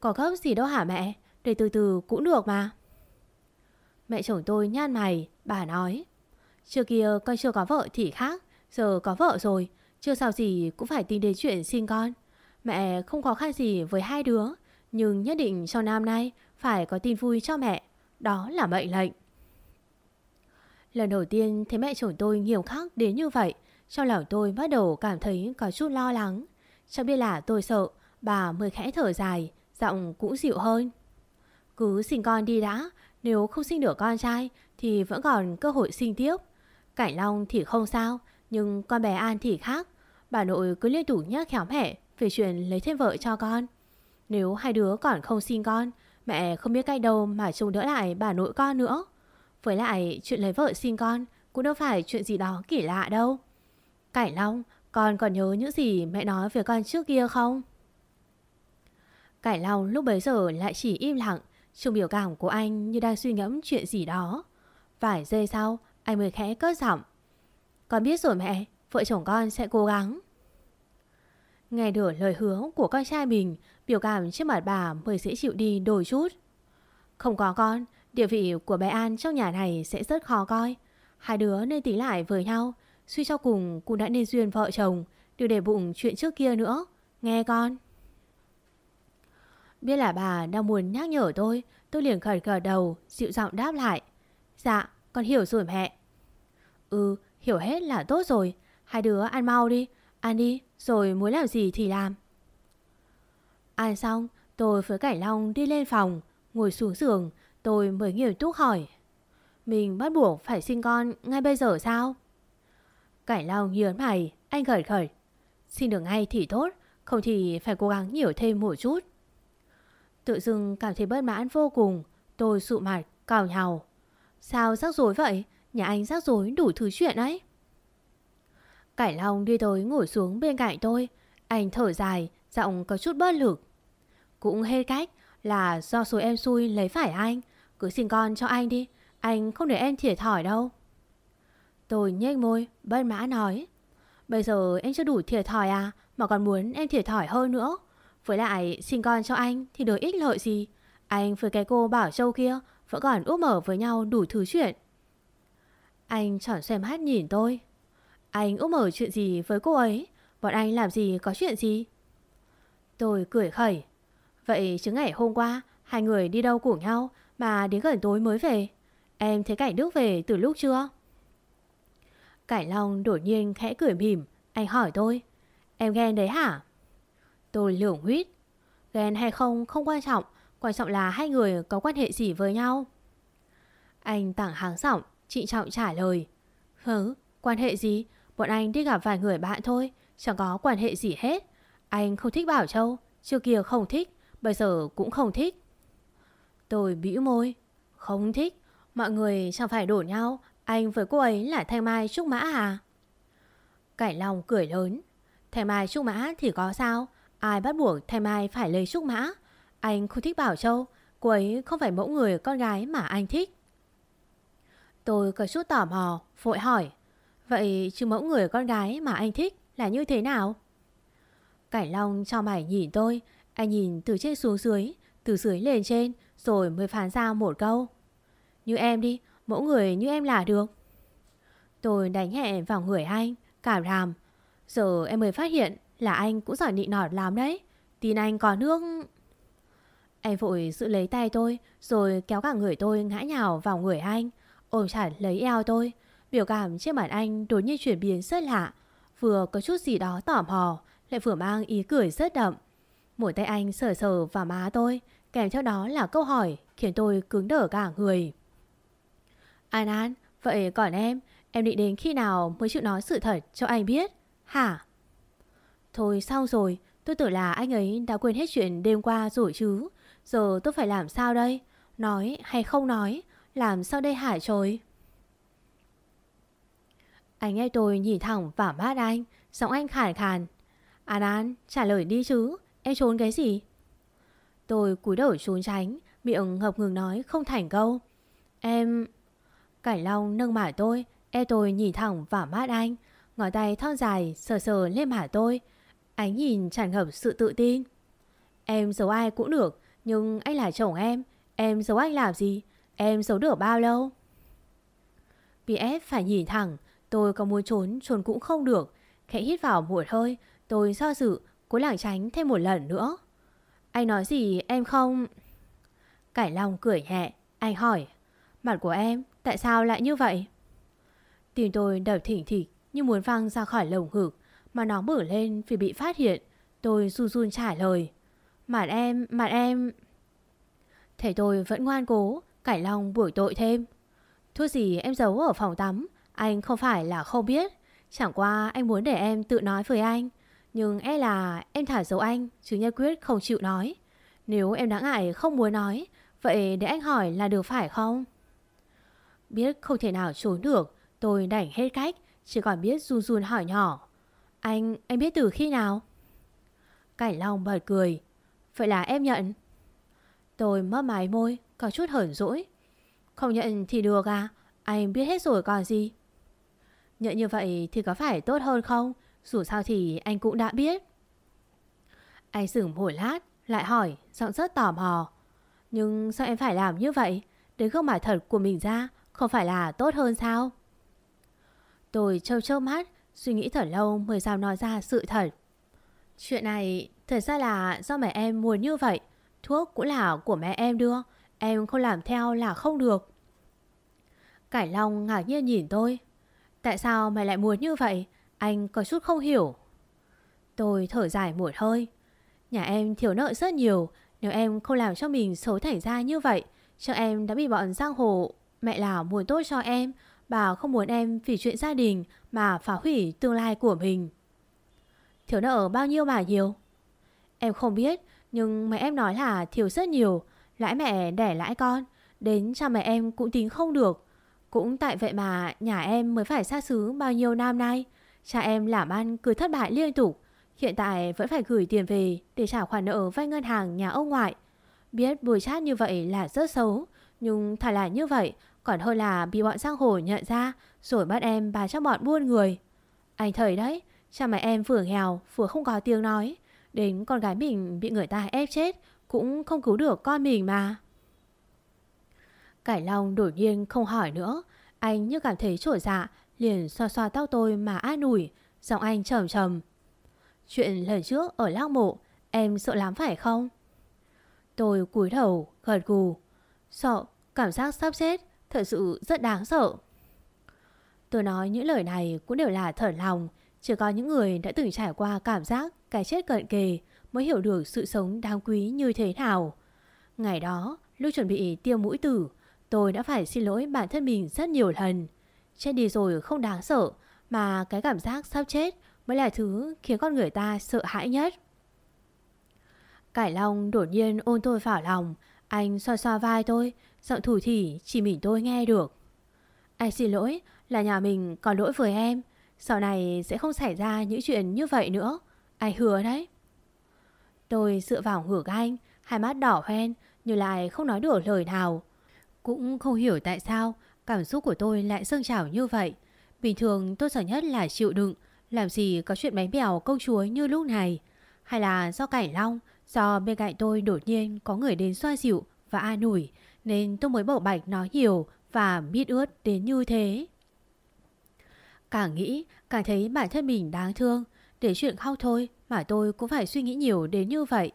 Có gấp gì đâu hả mẹ? Để từ từ cũng được mà. Mẹ chồng tôi nhan mày, bà nói. Trước kia con chưa có vợ thì khác, giờ có vợ rồi. Chưa sao gì cũng phải tính đến chuyện sinh con. Mẹ không khó khăn gì với hai đứa, nhưng nhất định cho năm nay phải có tin vui cho mẹ. Đó là mệnh lệnh. Lần đầu tiên thấy mẹ chồng tôi nghiêm khắc đến như vậy, trong lòng tôi bắt đầu cảm thấy có chút lo lắng. Chẳng biết là tôi sợ, bà mới khẽ thở dài, giọng cũng dịu hơn. Cứ sinh con đi đã, nếu không sinh được con trai thì vẫn còn cơ hội sinh tiếp. Cảnh Long thì không sao, nhưng con bé An thì khác. Bà nội cứ liên tục nhắc khéo mẹ về chuyện lấy thêm vợ cho con. Nếu hai đứa còn không sinh con, mẹ không biết cách đâu mà trông đỡ lại bà nội con nữa. Với lại chuyện lấy vợ sinh con cũng đâu phải chuyện gì đó kỳ lạ đâu. Cải Long, con còn nhớ những gì mẹ nói về con trước kia không? Cải Long lúc bấy giờ lại chỉ im lặng, trông biểu cảm của anh như đang suy ngẫm chuyện gì đó. Vài giây sau, anh mới khẽ cất giọng. Con biết rồi mẹ, vợ chồng con sẽ cố gắng. Nghe được lời hứa của con trai mình, biểu cảm trước mặt bà mới dễ chịu đi đôi chút. Không có con, địa vị của bé An trong nhà này sẽ rất khó coi. Hai đứa nên tính lại với nhau, suy cho cùng cũng đã nên duyên vợ chồng, đừng để bụng chuyện trước kia nữa. Nghe con. Biết là bà đang muốn nhắc nhở tôi, tôi liền khởi cờ đầu, dịu giọng đáp lại. Dạ, con hiểu rồi mẹ. Ừ, hiểu hết là tốt rồi. Hai đứa ăn mau đi, ăn đi, rồi muốn làm gì thì làm. Ăn xong tôi với Cảnh Long đi lên phòng Ngồi xuống giường Tôi mới nghiêm túc hỏi. Mình bắt buộc phải sinh con ngay bây giờ sao? Cảnh Long nhớn mày Anh khởi khởi, Sinh được ngay thì tốt Không thì phải cố gắng nhiều thêm một chút. Tự dưng cảm thấy bất mãn vô cùng Tôi sụ mặt cào nhào Sao rắc rối vậy? Nhà anh rắc rối đủ thứ chuyện ấy. Cải Long đi tới ngồi xuống bên cạnh tôi. Anh thở dài, Giọng có chút bất lực. Cũng hết cách là do số em xui lấy phải anh. Cứ xin con cho anh đi, Anh không để em thiệt thòi đâu. Tôi nhếch môi, Bất mã nói. Bây giờ em chưa đủ thiệt thòi à Mà còn muốn em thiệt thòi hơn nữa. Với lại xin con cho anh thì được ích lợi gì? Anh với cái cô Bảo Châu kia Vẫn còn úp mở với nhau đủ thứ chuyện. Anh tròn xem hát nhìn tôi. Anh úp mở chuyện gì với cô ấy? Bọn anh làm gì, có chuyện gì? Tôi cười khẩy. Vậy chứ ngày hôm qua, Hai người đi đâu cùng nhau Mà đến gần tối mới về? Em thấy Cảnh Đức về từ lúc chưa? Cảnh Long đột nhiên khẽ cười mỉm. Anh hỏi tôi. Em ghen đấy hả? Tôi lưỡng huyết Ghen hay không không quan trọng. Quan trọng là hai người có quan hệ gì với nhau. Anh tặng hàng giọng, Trịnh trọng trả lời. Hứ quan hệ gì? Bọn anh đi gặp vài người bạn thôi, Chẳng có quan hệ gì hết. Anh không thích Bảo Châu, Trước kia không thích, Bây giờ cũng không thích. Tôi bĩu môi, Không thích, Mọi người chẳng phải đổ nhau, Anh với cô ấy là Thanh Mai Trúc Mã à? Cải Long cười lớn, Thanh Mai Trúc Mã thì có sao, Ai bắt buộc Thanh Mai phải lấy Trúc Mã? Anh không thích Bảo Châu, Cô ấy không phải mẫu người con gái mà anh thích. Tôi có chút tò mò, Vội hỏi. Vậy chứ mẫu người con gái mà anh thích là như thế nào Cảnh Long cho mày nhìn tôi anh nhìn từ trên xuống dưới, từ dưới lên trên rồi mới phán ra một câu. Như em đi, mẫu người như em là được. Tôi đánh hẹ vào người anh, cảm làm. Giờ em mới phát hiện là anh cũng giỏi nị nọt lắm đấy. Tin anh có nước... Anh vội giữ lấy tay tôi rồi kéo cả người tôi ngã nhào vào người anh, ôm chặt lấy eo tôi. Biểu cảm trên mặt anh đột nhiên chuyển biến rất lạ, vừa có chút gì đó tỏ mò, lại vừa mang ý cười rất đậm. Một tay anh sờ sờ vào má tôi Kèm theo đó là câu hỏi Khiến tôi cứng đờ cả người. An An Vậy còn em? Em định đến khi nào mới chịu nói sự thật cho anh biết? Hả? Thôi xong rồi Tôi tưởng là anh ấy đã quên hết chuyện đêm qua rồi chứ. Giờ tôi phải làm sao đây? Nói hay không nói? Làm sao đây hả trời? Anh nghe tôi nhìn thẳng vào mắt anh Giọng anh khàn khàn An An trả lời đi chứ Em trốn cái gì? Tôi cúi đầu trốn tránh, miệng ngập ngừng nói không thành câu. Em... Cảnh Long nâng mả tôi, e tôi nhìn thẳng vào mắt anh, ngón tay thon dài sờ sờ lên mả tôi. Ánh nhìn tràn ngập sự tự tin. Em giấu ai cũng được, nhưng anh là chồng em, em giấu anh làm gì? Em giấu được bao lâu? Bị ép phải nhìn thẳng, tôi có muốn trốn, trốn cũng không được. Khẽ hít vào một hơi, tôi do dự, Cố lảng tránh thêm một lần nữa. Anh nói gì em không? Cải Long cười nhẹ Anh hỏi Mặt của em tại sao lại như vậy? Tim tôi đập thỉnh thịch Như muốn văng ra khỏi lồng ngực Mà nó mở lên vì bị phát hiện. Tôi run run trả lời Mặt em, mặt em. Thế tôi vẫn ngoan cố Cải Long buổi tội thêm Thuốc gì em giấu ở phòng tắm? Anh không phải là không biết. Chẳng qua anh muốn để em tự nói với anh. Nhưng e là em thả dấu anh Chứ nhất quyết không chịu nói. Nếu em đã ngại không muốn nói Vậy để anh hỏi là được phải không? Biết không thể nào trốn được Tôi đành hết cách Chỉ còn biết run run hỏi nhỏ. Anh, anh biết từ khi nào? Cảnh Long bật cười. Vậy là em nhận. Tôi mất mái môi Có chút hởn dỗi. Không nhận thì được à? Anh biết hết rồi còn gì. Nhận như vậy thì có phải tốt hơn không? Dù sao thì anh cũng đã biết. Anh sửng hồi lát, Lại hỏi, giọng rất tò mò. Nhưng sao em phải làm như vậy? Đến gương mặt thật của mình ra, Không phải là tốt hơn sao? Tôi trâu trâu mắt, Suy nghĩ thật lâu mới sao nói ra sự thật. Chuyện này Thật ra là do mẹ em muốn như vậy. Thuốc cũng là của mẹ em đưa, Em không làm theo là không được. Cải Long ngạc nhiên nhìn tôi. Tại sao mày lại muốn như vậy anh có chút không hiểu Tôi thở dài một hơi. Nhà em thiếu nợ rất nhiều. Nếu em không làm cho mình xấu thảy ra như vậy, cho em đã bị bọn giang hồ. Mẹ là muốn tốt cho em. Bà không muốn em vì chuyện gia đình mà phá hủy tương lai của mình. Thiếu nợ bao nhiêu bà nhiều? Em không biết, nhưng mẹ em nói là thiếu rất nhiều. Lãi mẹ đẻ lãi con. Đến cha mẹ em cũng tính không được. Cũng tại vậy mà nhà em mới phải xa xứ bao nhiêu năm nay. Cha em làm ăn cứ thất bại liên tục. Hiện tại vẫn phải gửi tiền về để trả khoản nợ vay ngân hàng nhà ông ngoại. Biết bùi chát như vậy là rất xấu. Nhưng thật là như vậy còn hơn là bị bọn giang hồ nhận ra rồi bắt em bà cho bọn buôn người. Anh thấy đấy, cha mẹ em vừa nghèo vừa không có tiếng nói. Đến con gái mình bị người ta ép chết cũng không cứu được con mình mà. Cải Long đột nhiên không hỏi nữa. Anh như cảm thấy trổ dạ, liền xoa xoa tóc tôi mà an ủi. Giọng anh trầm trầm. Chuyện lần trước ở lao mộ, em sợ lắm phải không? Tôi cúi đầu, gật gù. Sợ, cảm giác sắp chết, thật sự rất đáng sợ. Tôi nói những lời này cũng đều là thở lòng. Chỉ có những người đã từng trải qua cảm giác cái chết cận kề mới hiểu được sự sống đáng quý như thế nào. Ngày đó, lúc chuẩn bị tiêm mũi tử, Tôi đã phải xin lỗi bản thân mình rất nhiều lần. Chết đi rồi không đáng sợ, mà cái cảm giác sắp chết mới là thứ khiến con người ta sợ hãi nhất. Cải Long đột nhiên ôn tôi vào lòng, anh xoa xoa vai tôi, giọng thủ thỉ chỉ mình tôi nghe được. Anh xin lỗi là nhà mình có lỗi với em, sau này sẽ không xảy ra những chuyện như vậy nữa, anh hứa đấy. Tôi dựa vào ngược anh, hai mắt đỏ hoen, nhưng lại không nói được lời nào. Cũng không hiểu tại sao cảm xúc của tôi lại dâng trào như vậy. Bình thường tôi sợ nhất là chịu đựng, làm gì có chuyện bánh bèo công chúa như lúc này. Hay là do cảnh long, do bên cạnh tôi đột nhiên có người đến xoa dịu và an ủi, nên tôi mới bầu bạch nói nhiều và biết ướt đến như thế. Càng nghĩ, càng thấy bản thân mình đáng thương. Để chuyện khóc thôi mà tôi cũng phải suy nghĩ nhiều đến như vậy.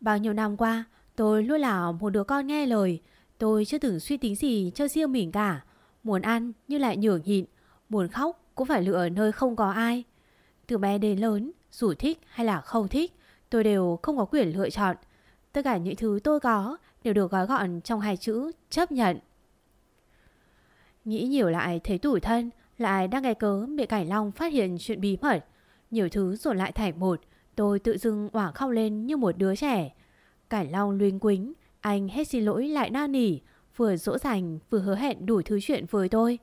Bao nhiêu năm qua, tôi luôn là một đứa con nghe lời, Tôi chưa từng suy tính gì cho riêng mình cả. Muốn ăn nhưng lại nhường nhịn. Muốn khóc cũng phải lựa nơi không có ai. Từ bé đến lớn, dù thích hay là không thích, tôi đều không có quyền lựa chọn. Tất cả những thứ tôi có đều được gói gọn trong hai chữ chấp nhận. Nghĩ nhiều lại thấy tủi thân, lại đang nghe cớ bị Cải Long phát hiện chuyện bí mật. Nhiều thứ dồn lại thành một, tôi tự dưng hoảng khóc lên như một đứa trẻ. Cải Long luyên quính, anh hết xin lỗi lại na nỉ, vừa dỗ dành vừa hứa hẹn đủ thứ chuyện với tôi.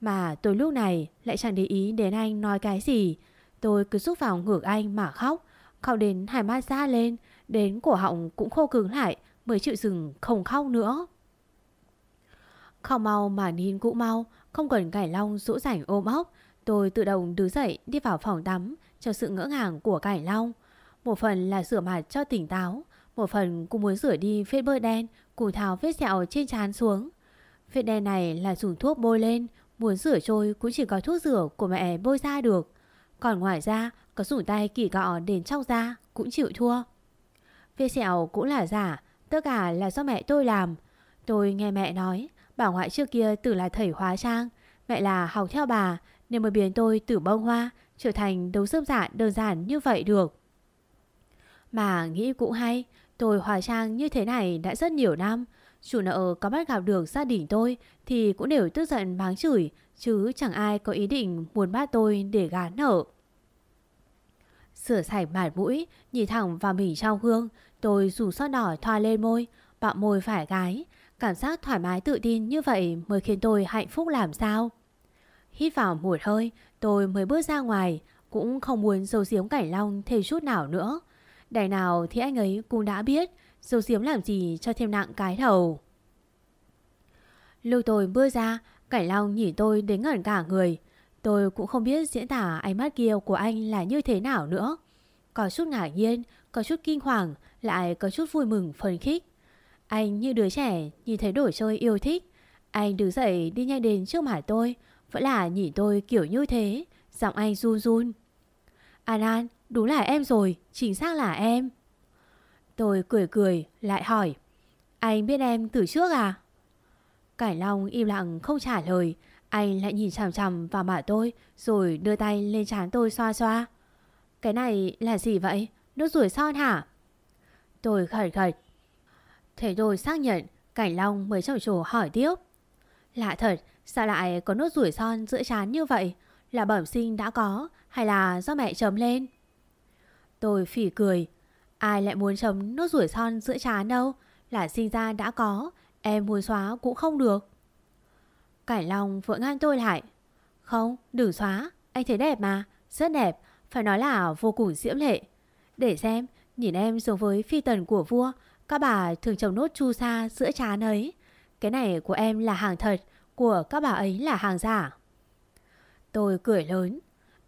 Mà tôi lúc này lại chẳng để ý đến anh nói cái gì. Tôi cứ rút vào ngược anh mà khóc, khóc đến hai mắt ra lên, đến cổ họng cũng khô cứng lại mới chịu dừng không khóc nữa. khóc mau mà nín cũng mau, không cần cải long dỗ dành ôm ốc. Tôi tự động đứng dậy đi vào phòng tắm cho sự ngỡ ngàng của cải long. Một phần là rửa mặt cho tỉnh táo, một phần cũng muốn rửa đi vết bơ đen, Cùng tháo vết sẹo trên trán xuống. Vết đen này là dùng thuốc bôi lên, Muốn rửa trôi cũng chỉ có thuốc rửa của mẹ bôi ra được. Còn ngoài ra, Có dùng tay kỳ cọ đến trong da Cũng chịu thua. Vết sẹo cũng là giả, Tất cả là do mẹ tôi làm. Tôi nghe mẹ nói, Bà ngoại trước kia tự là thầy hóa trang, Mẹ là học theo bà, Nên mới biến tôi từ bông hoa Trở thành đấu xương giả đơn giản như vậy được. Mà nghĩ cũng hay Tôi hòa trang như thế này đã rất nhiều năm. Chủ nợ có bắt gặp được gia đình tôi thì cũng đều tức giận báng chửi, chứ chẳng ai có ý định muốn bắt tôi để gán nợ. Sửa sạch mặt mũi, nhìn thẳng vào mình trong gương, tôi dùng son đỏ thoa lên môi, bạo môi phải gái. Cảm giác thoải mái tự tin như vậy mới khiến tôi hạnh phúc làm sao. Hít vào một hơi, tôi mới bước ra ngoài, cũng không muốn dầu giếm cảnh long thêm chút nào nữa đại nào thì anh ấy cũng đã biết Dấu diếm làm gì cho thêm nặng cái đầu. Lúc tôi bước ra Cảnh Long nhìn tôi đến ngẩn cả người. Tôi cũng không biết diễn tả ánh mắt kia của anh là như thế nào nữa. Có chút ngạc nhiên, Có chút kinh hoàng, Lại có chút vui mừng, phấn khích. Anh như đứa trẻ, nhìn thấy đồ chơi yêu thích. Anh đứng dậy đi nhanh đến trước mặt tôi, Vẫn là nhìn tôi kiểu như thế, Giọng anh run run. An An Đúng là em rồi, chính xác là em. Tôi cười cười, lại hỏi. Anh biết em từ trước à? Cải Long im lặng không trả lời. Anh lại nhìn chằm chằm vào mặt tôi rồi đưa tay lên trán tôi xoa xoa. Cái này là gì vậy? Nốt ruồi son hả? Tôi khởi khởi. Thế tôi xác nhận, Cảnh Long mới trong chủ hỏi tiếp. Lạ thật, sao lại có nốt ruồi son giữa trán như vậy? Là bẩm sinh đã có hay là do mẹ chấm lên? Tôi phỉ cười. Ai lại muốn chấm nốt ruồi son giữa trán đâu? Là sinh ra đã có, em muốn xóa cũng không được. cải Long vội ngăn tôi lại. Không, đừng xóa, anh thấy đẹp mà, rất đẹp, phải nói là vô cùng diễm lệ. Để xem, nhìn em giống với phi tần của vua, các bà thường trồng nốt chu sa giữa trán ấy. Cái này của em là hàng thật, của các bà ấy là hàng giả. Tôi cười lớn.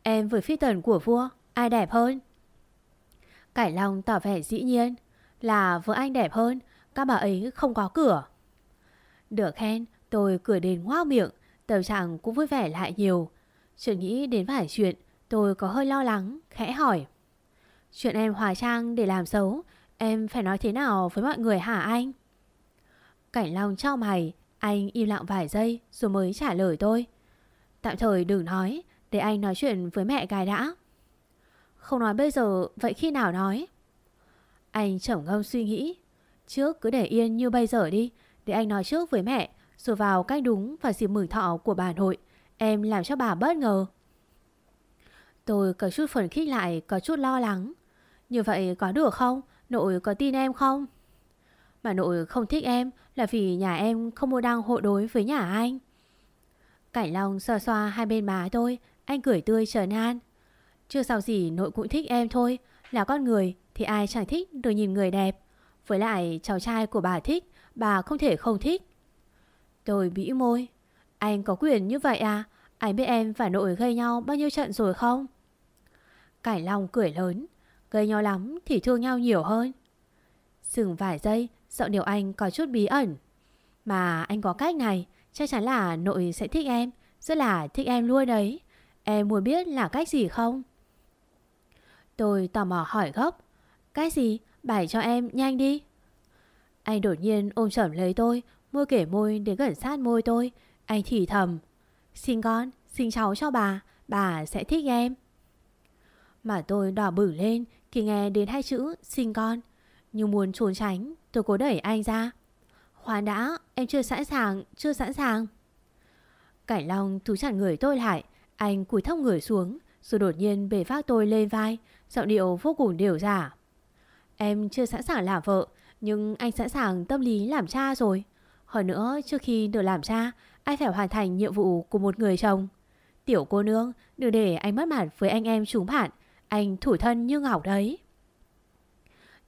Em với phi tần của vua, ai đẹp hơn? Cải Long tỏ vẻ dĩ nhiên là vợ anh đẹp hơn, các bà ấy không có cửa. Được khen, tôi cười đến ngoác miệng, tâm trạng cũng vui vẻ lại nhiều. Chuyện nghĩ đến vài chuyện, tôi có hơi lo lắng, khẽ hỏi. Chuyện em Hòa trang để làm xấu, em phải nói thế nào với mọi người hả anh? Cảnh Long trao mày, anh im lặng vài giây rồi mới trả lời tôi. Tạm thời đừng nói, để anh nói chuyện với mẹ gái đã. Không nói bây giờ, vậy khi nào nói? Anh trầm ngâm suy nghĩ. Trước cứ để yên như bây giờ đi, để anh nói trước với mẹ, rồi vào cách đúng và dịp mừng thọ của bà nội. Em làm cho bà bất ngờ. Tôi có chút phần khích lại, có chút lo lắng. Như vậy có được không? Nội có tin em không? Mà nội không thích em là vì nhà em không mua đăng hộ đối với nhà anh. Cảnh Long xoa xoa hai bên má tôi, anh cười tươi trở nan chưa sao gì nội cũng thích em thôi, là con người thì ai chẳng thích được nhìn người đẹp. Với lại cháu trai của bà thích, bà không thể không thích. Tôi bĩ môi. Anh có quyền như vậy à? Anh biết em và nội gây nhau bao nhiêu trận rồi không? cải Long cười lớn. Gây nhau lắm thì thương nhau nhiều hơn. Dừng vài giây, giọng điều anh có chút bí ẩn. Mà anh có cách này, chắc chắn là nội sẽ thích em, rất là thích em luôn đấy. Em muốn biết là cách gì không? Tôi tò mò hỏi gấp. cái gì? Bày cho em nhanh đi. Anh đột nhiên ôm chầm lấy tôi, môi kể môi đến gần sát môi tôi. Anh thì thầm. Xin con, xin cháu cho bà, bà sẽ thích em. Mà tôi đỏ bử lên khi nghe đến hai chữ xin con. Nhưng muốn trốn tránh, tôi cố đẩy anh ra. Khoan đã, em chưa sẵn sàng, chưa sẵn sàng. Cảnh Long thú chặt người tôi lại, anh cúi thấp người xuống, rồi đột nhiên bể phát tôi lên vai, giọng điệu vô cùng đều giả. Em chưa sẵn sàng làm vợ, nhưng anh sẵn sàng tâm lý làm cha rồi. Hơn nữa, trước khi được làm cha, anh phải hoàn thành nhiệm vụ của một người chồng. Tiểu cô nương, đừng để anh mất mặt với anh em chúng bạn. Anh thủ thân như ngọc đấy.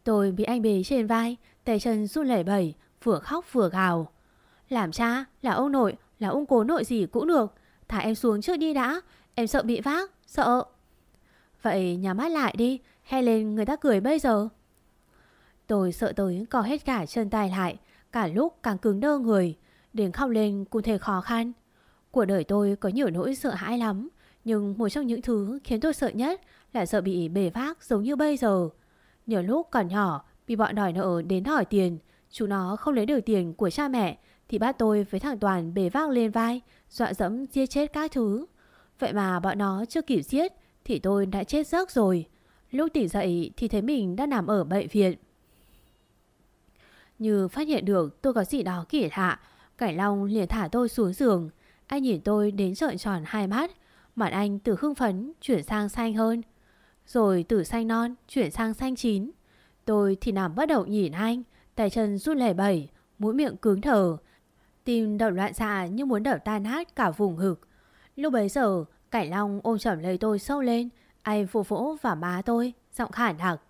Tôi bị anh bế trên vai, tay chân run lẩy bẩy, vừa khóc vừa gào. Làm cha, là ông nội, là ông cố nội gì cũng được. Thả em xuống trước đi đã, em sợ bị vác, sợ. Vậy nhắm mắt lại đi, hay lên người ta cười bây giờ. Tôi sợ tới co hết cả chân tay lại, cả lúc càng cứng đơ người. Đến khóc lên cũng thể khó khăn. Của đời tôi có nhiều nỗi sợ hãi lắm, nhưng một trong những thứ khiến tôi sợ nhất là sợ bị bể vác giống như bây giờ. Nhiều lúc còn nhỏ, bị bọn đòi nợ đến hỏi tiền, chúng nó không lấy được tiền của cha mẹ thì bắt tôi với thằng Toàn bể vác lên vai, dọa dẫm giết chết các thứ. Vậy mà bọn nó chưa kịp giết thì tôi đã chết giấc rồi. Lúc tỉnh dậy thì thấy mình đã nằm ở bệnh viện. Như phát hiện được tôi có gì đó kỳ lạ, Cảnh Long liền thả tôi xuống giường. Anh nhìn tôi đến trợn tròn hai mắt, mặt anh từ hưng phấn chuyển sang xanh hơn. Rồi từ xanh non chuyển sang xanh chín. Tôi thì nằm bất động nhìn anh, tay chân run lẩy bẩy, mũi miệng cứng thở. Tim đập loạn xạ như muốn đập tan hát cả vùng hực. Lúc bấy giờ, Cảnh Long ôm chầm lấy tôi sâu lên, anh phụ vỗ vào má tôi, giọng khản hặc.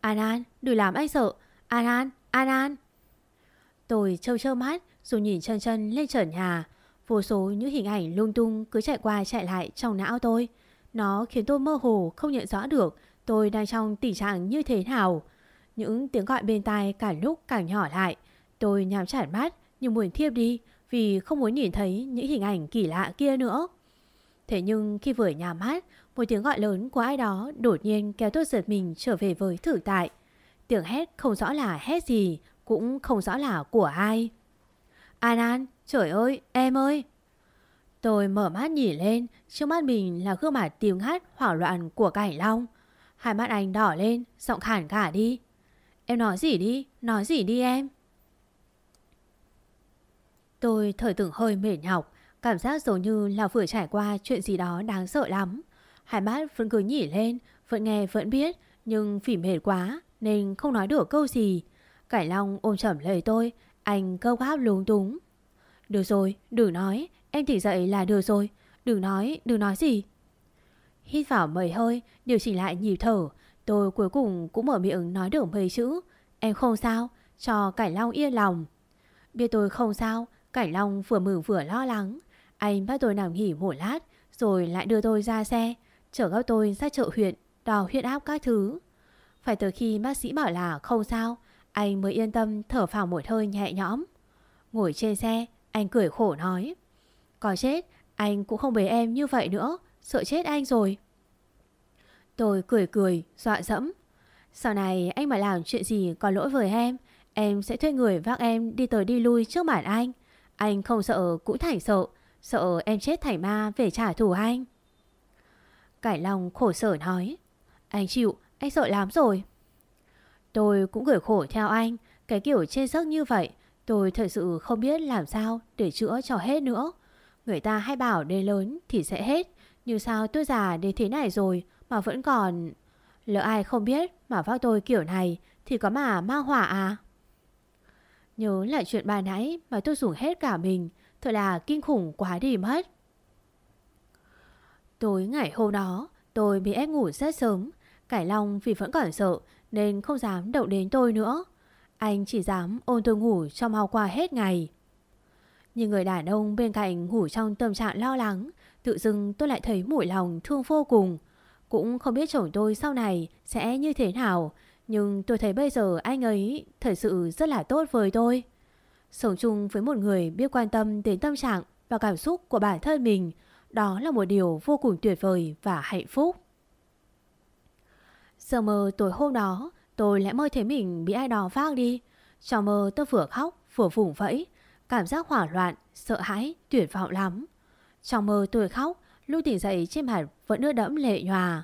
An An, đừng làm anh sợ. An An, An An. Tôi trâu trâu mắt rồi nhìn chân chân lên trần nhà. Vô số những hình ảnh lung tung cứ chạy qua chạy lại trong não tôi. Nó khiến tôi mơ hồ không nhận rõ được tôi đang trong tình trạng như thế nào. Những tiếng gọi bên tai cả lúc càng nhỏ lại. Tôi nhắm chặt mắt nhưng muốn thiếp đi vì không muốn nhìn thấy những hình ảnh kỳ lạ kia nữa. Thế nhưng khi vừa nhắm mắt, một tiếng gọi lớn của ai đó đột nhiên kéo tôi giật mình trở về với thử tại. Tiếng hét không rõ là hét gì, cũng không rõ là của ai. An An, trời ơi, em ơi! Tôi mở mắt nhìn lên, trước mắt mình là gương mặt tiếng hát hoảng loạn của Cảnh Long. Hai mắt anh đỏ lên, giọng khản cả đi. Em nói gì đi, nói gì đi em. Tôi thời tưởng hơi mệt nhọc, cảm giác giống như là vừa trải qua chuyện gì đó đáng sợ lắm. Hai mắt vẫn cứ nhỉ lên, vẫn nghe vẫn biết, nhưng vì mệt quá nên không nói được câu gì. Cải Long ôm chầm lời tôi, anh câu gáp lúng túng. Được rồi, đừng nói, em tỉnh dậy là được rồi. Đừng nói, đừng nói gì. Hít vào mấy hơi, điều chỉnh lại nhịp thở. Tôi cuối cùng cũng mở miệng nói được mấy chữ. Em không sao, cho Cải Long yên lòng. Biết tôi không sao, Cải Long vừa mừng vừa lo lắng. Anh bắt tôi nằm nghỉ một lát, rồi lại đưa tôi ra xe, chở gấp tôi ra chợ huyện, đo huyết áp các thứ. Phải từ khi bác sĩ bảo là không sao, anh mới yên tâm thở phào một hơi nhẹ nhõm. Ngồi trên xe, anh cười khổ nói. Có chết, anh cũng không bế em như vậy nữa, sợ chết anh rồi. Tôi cười cười, dọa dẫm. Sau này anh mà làm chuyện gì có lỗi với em, em sẽ thuê người vác em đi tới đi lui trước mặt anh. Anh không sợ cũng thảnh sợ, sợ em chết thảy ma về trả thù anh. Cải Long khổ sở nói. Anh chịu, anh sợ lắm rồi. Tôi cũng gửi khổ theo anh, cái kiểu chê giấc như vậy, tôi thật sự không biết làm sao để chữa cho hết nữa. Người ta hay bảo đến lớn thì sẽ hết, như sao tôi già đến thế này rồi mà vẫn còn... Lỡ ai không biết mà vác tôi kiểu này thì có mà mang hỏa à? Nhớ lại chuyện bài nãy mà tôi dùng hết cả mình, thật là kinh khủng quá đi mất. Tối ngày hôm đó, tôi bị ép ngủ rất sớm. Cải Long vì vẫn còn sợ nên không dám động đến tôi nữa. Anh chỉ dám ôn tôi ngủ cho mau qua hết ngày. Nhưng người đàn ông bên cạnh ngủ trong tâm trạng lo lắng, tự dưng tôi lại thấy mũi lòng thương vô cùng. Cũng không biết chồng tôi sau này sẽ như thế nào, nhưng tôi thấy bây giờ anh ấy thật sự rất là tốt với tôi. Sống chung với một người biết quan tâm đến tâm trạng và cảm xúc của bản thân mình, đó là một điều vô cùng tuyệt vời và hạnh phúc. Giờ mơ tối hôm đó, tôi lại mơ thấy mình bị ai đó vác đi. Trong mơ tôi vừa khóc, vừa vùng vẫy, cảm giác hoảng loạn, sợ hãi, tuyệt vọng lắm. Trong mơ tôi khóc, lúc tỉnh dậy trên mặt vẫn đưa đẫm lệ nhòa.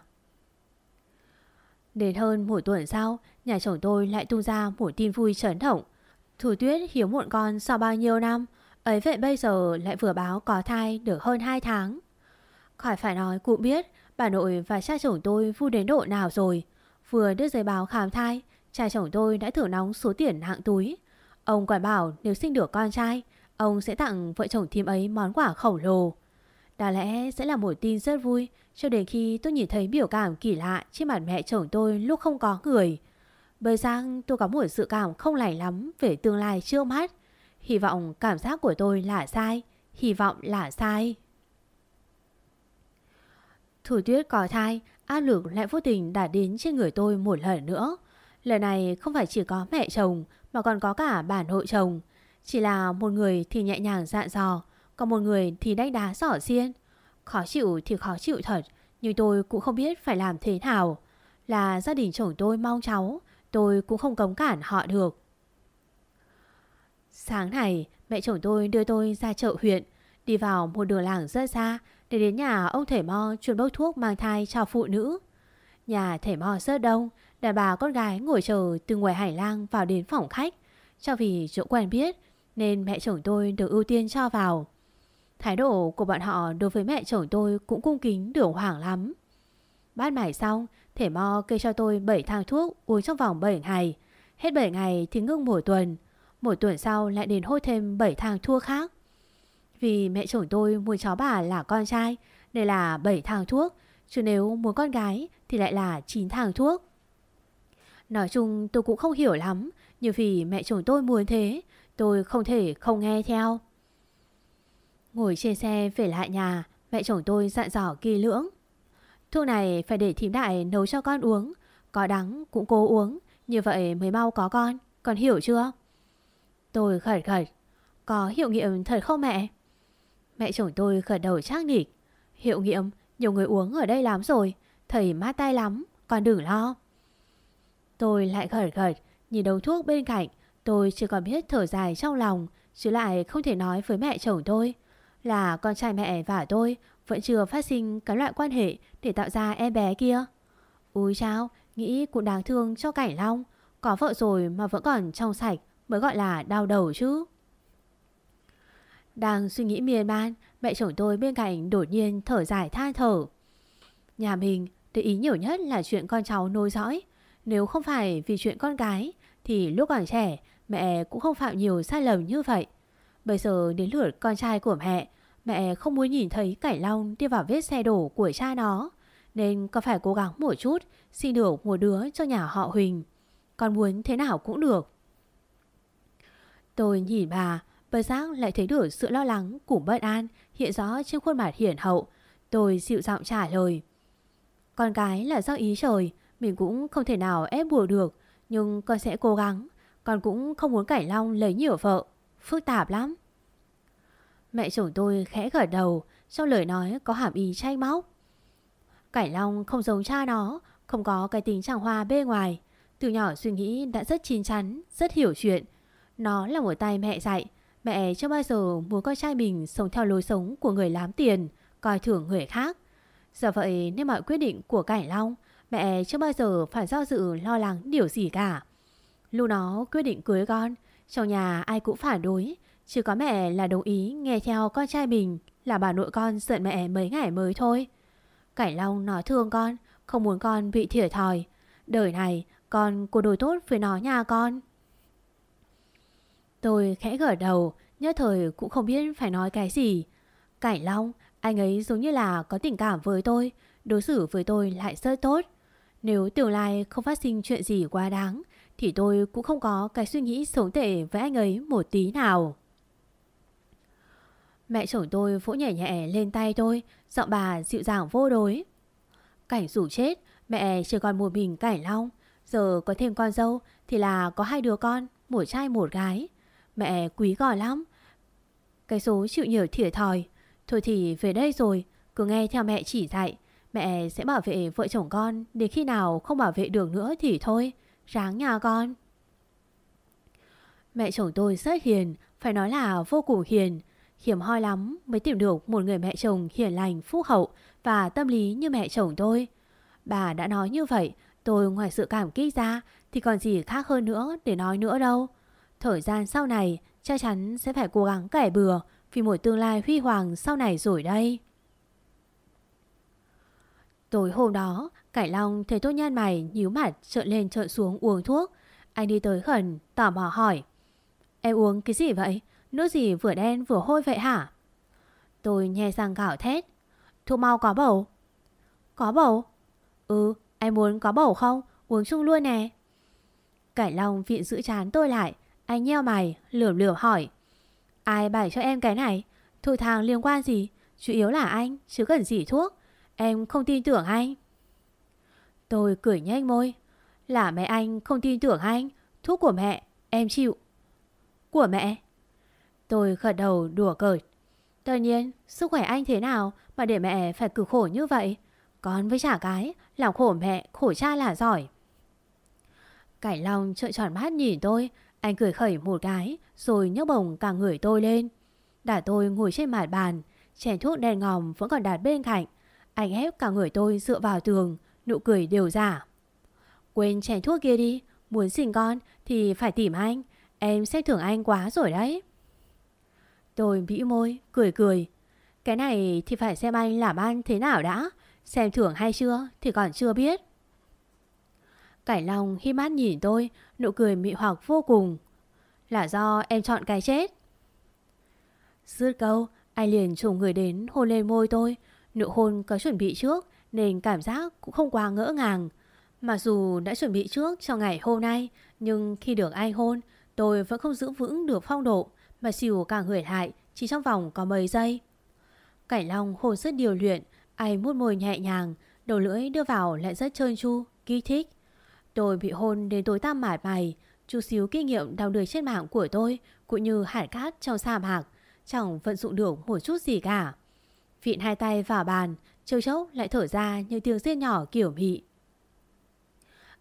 Đến hơn một tuần sau, nhà chồng tôi lại tung ra một tin vui chấn động. Thủ tuyết hiếu muộn con sau bao nhiêu năm, ấy vậy bây giờ lại vừa báo có thai được hơn 2 tháng. Khỏi phải nói cũng biết, bà nội và cha chồng tôi vui đến độ nào rồi. Vừa đưa giấy báo khám thai, cha chồng tôi đã thử nóng số tiền hạng túi. Ông còn bảo nếu sinh được con trai, ông sẽ tặng vợ chồng thím ấy món quà khổng lồ. Đã lẽ sẽ là một tin rất vui cho đến khi tôi nhìn thấy biểu cảm kỳ lạ trên mặt mẹ chồng tôi lúc không có người. Bởi rằng tôi có một sự cảm không lành lắm về tương lai trước mắt. Hy vọng cảm giác của tôi là sai. Hy vọng là sai. Thủ tuyết có thai, áp lực lại vô tình đã đến trên người tôi một lần nữa. Lần này không phải chỉ có mẹ chồng mà còn có cả bà nội chồng. Chỉ là một người thì nhẹ nhàng dạn dò, còn một người thì đánh đá sỏ xiên. Khó chịu thì khó chịu thật, nhưng tôi cũng không biết phải làm thế nào. Là gia đình chồng tôi mong cháu, tôi cũng không cấm cản họ được. Sáng này, mẹ chồng tôi đưa tôi ra chợ huyện, đi vào một đường làng rất xa để đến nhà ông thể mo chuyên bốc thuốc mang thai cho phụ nữ. Nhà thể mo rất đông, đàn bà con gái ngồi chờ từ ngoài hải lang vào đến phòng khách. Cho vì chỗ quen biết nên mẹ chồng tôi được ưu tiên cho vào. Thái độ của bọn họ đối với mẹ chồng tôi cũng cung kính đường hoàng lắm. Bát mải xong, thể mo kê cho tôi 7 thang thuốc uống trong vòng 7 ngày. Hết 7 ngày thì ngưng một tuần. Một tuần sau lại đến hôi thêm 7 thang thuốc khác. Vì mẹ chồng tôi muốn cháu bà là con trai, Nên là 7 thang thuốc Chứ nếu muốn con gái thì lại là 9 thang thuốc Nói chung tôi cũng không hiểu lắm, Nhưng vì mẹ chồng tôi muốn thế, Tôi không thể không nghe theo Ngồi trên xe về lại nhà, Mẹ chồng tôi dặn dò kỳ lưỡng Thuốc này phải để thím đại nấu cho con uống. Có đắng cũng cố uống. Như vậy mới mau có con. Con hiểu chưa? Tôi khẩn khẩn Có hiệu nghiệm thật không mẹ? Mẹ chồng tôi khởi đầu chắc nịch. Hiệu nghiệm? Nhiều người uống ở đây lắm rồi. Thầy mát tay lắm. Con đừng lo. Tôi lại khởi khởi. Nhìn đầu thuốc bên cạnh, Tôi chỉ còn biết thở dài trong lòng. Chứ lại không thể nói với mẹ chồng tôi. Là con trai mẹ và tôi vẫn chưa phát sinh cái loại quan hệ Để tạo ra em bé kia Ui chao, nghĩ cũng đáng thương cho Cảnh Long. Có vợ rồi mà vẫn còn trong sạch mới gọi là đau đầu chứ. Đang suy nghĩ miên man, mẹ chồng tôi bên cạnh đột nhiên thở dài than thở. Nhà mình để ý nhiều nhất là chuyện con cháu nối dõi. Nếu không phải vì chuyện con gái thì lúc còn trẻ mẹ cũng không phạm nhiều sai lầm như vậy. Bây giờ đến lượt con trai của mẹ, mẹ không muốn nhìn thấy cải Long đi vào vết xe đổ của cha nó. Nên có phải cố gắng một chút xin được một đứa cho nhà họ Huỳnh. Con muốn thế nào cũng được. Tôi nhìn bà, Bờ giác lại thấy được sự lo lắng cùng bất an hiện rõ trên khuôn mặt hiển hậu. Tôi dịu giọng trả lời. Con cái là do ý trời, mình cũng không thể nào ép buộc được, nhưng con sẽ cố gắng. Con cũng không muốn cải Long lấy nhiều vợ, phức tạp lắm. Mẹ chồng tôi khẽ gật đầu, trong lời nói có hàm ý trách móc. Cải Long không giống cha nó, không có cái tính chàng hoa bê ngoài. Từ nhỏ suy nghĩ đã rất chín chắn, rất hiểu chuyện. Nó là một tay mẹ dạy. Mẹ chưa bao giờ muốn con trai mình sống theo lối sống của người lám tiền, coi thường người khác. Giờ vậy nên mọi quyết định của Cải Long, mẹ chưa bao giờ phải do dự lo lắng điều gì cả. Lúc nó quyết định cưới con, trong nhà ai cũng phản đối. Chỉ có mẹ là đồng ý nghe theo con trai mình là bà nội con giận mẹ mấy ngày mới thôi. Cảnh Long nói thương con, không muốn con bị thiệt thòi. Đời này con cô đối tốt với nó nha con. Tôi khẽ gở đầu, nhất thời cũng không biết phải nói cái gì. Cảnh Long, anh ấy giống như là có tình cảm với tôi, đối xử với tôi lại rất tốt. Nếu tương lai không phát sinh chuyện gì quá đáng, thì tôi cũng không có cái suy nghĩ sống tệ với anh ấy một tí nào. Mẹ chồng tôi vỗ nhẹ nhẹ lên tay tôi, giọng bà dịu dàng vô đối. Cảnh rủ chết, mẹ chỉ còn một mình Cảnh Long. Giờ có thêm con dâu thì là có hai đứa con, một trai một gái. Mẹ quý gò lắm. Cái số chịu nhiều thiệt thòi. Thôi thì về đây rồi, cứ nghe theo mẹ chỉ dạy. Mẹ sẽ bảo vệ vợ chồng con Đến khi nào không bảo vệ được nữa thì thôi Ráng nhà con Mẹ chồng tôi rất hiền Phải nói là vô cùng hiền Hiểm hoi lắm mới tìm được một người mẹ chồng hiền lành, phúc hậu và tâm lý như mẹ chồng tôi. Bà đã nói như vậy, tôi ngoài sự cảm kích ra thì còn gì khác hơn nữa để nói nữa đâu. Thời gian sau này chắc chắn sẽ phải cố gắng cải bừa vì một tương lai huy hoàng sau này rồi đây. Tối hôm đó, Cải Long thấy tôi nhăn mày nhíu mặt trợn lên trợn xuống uống thuốc. Anh đi tới khẩn, tò mò hỏi. Em uống cái gì vậy? Nước gì vừa đen vừa hôi vậy hả? Tôi nhè răng gạo thét. Thu mau có bầu. Có bầu? Ừ, em muốn có bầu không? Uống chung luôn nè. Cải Long viện giữ chán tôi lại. Anh nheo mày, lửa lửa hỏi. Ai bày cho em cái này? Thôi thang liên quan gì? Chủ yếu là anh, chứ cần gì thuốc. Em không tin tưởng anh. Tôi cười nhanh môi. Là mẹ anh không tin tưởng anh. Thuốc của mẹ, em chịu. Của mẹ? Tôi gật đầu đùa cợt. Tất nhiên, sức khỏe anh thế nào mà để mẹ phải cực khổ như vậy? Con với trả cái, làm khổ mẹ, khổ cha là giỏi. Cảnh Long trợn tròn mắt nhìn tôi, anh cười khẩy một cái, rồi nhấc bổng cả người tôi lên. Đã tôi ngồi trên mặt bàn, chén thuốc đèn ngòm vẫn còn đặt bên cạnh. Anh ép cả người tôi dựa vào tường, nụ cười đều giả. Quên chén thuốc kia đi, muốn xin con thì phải tìm anh. Em xem thưởng anh quá rồi đấy. Tôi bĩ môi, cười cười. Cái này thì phải xem anh làm ăn thế nào đã. Xem thưởng hay chưa thì còn chưa biết. Cải Long khi mắt nhìn tôi, nụ cười mị hoặc vô cùng. Là do em chọn cái chết. Dứt câu, anh liền trùng người đến hôn lên môi tôi. Nụ hôn có chuẩn bị trước nên cảm giác cũng không quá ngỡ ngàng. Mặc dù đã chuẩn bị trước cho ngày hôm nay, nhưng khi được anh hôn, tôi vẫn không giữ vững được phong độ mà xỉu càng người hại chỉ trong vòng có mấy giây. Cải Long hồn rất điều luyện, anh mút môi nhẹ nhàng, đầu lưỡi đưa vào lại rất trơn tru, kỳ thích. Tôi bị hôn đến tối tăm mải mày, chút xíu kinh nghiệm đào đời trên mạng của tôi cũng như hải cát trong sa mạc, chẳng vận dụng được một chút gì cả. Vịn hai tay vào bàn, châu chốc lại thở ra như tiếng riêng nhỏ kiểu mị.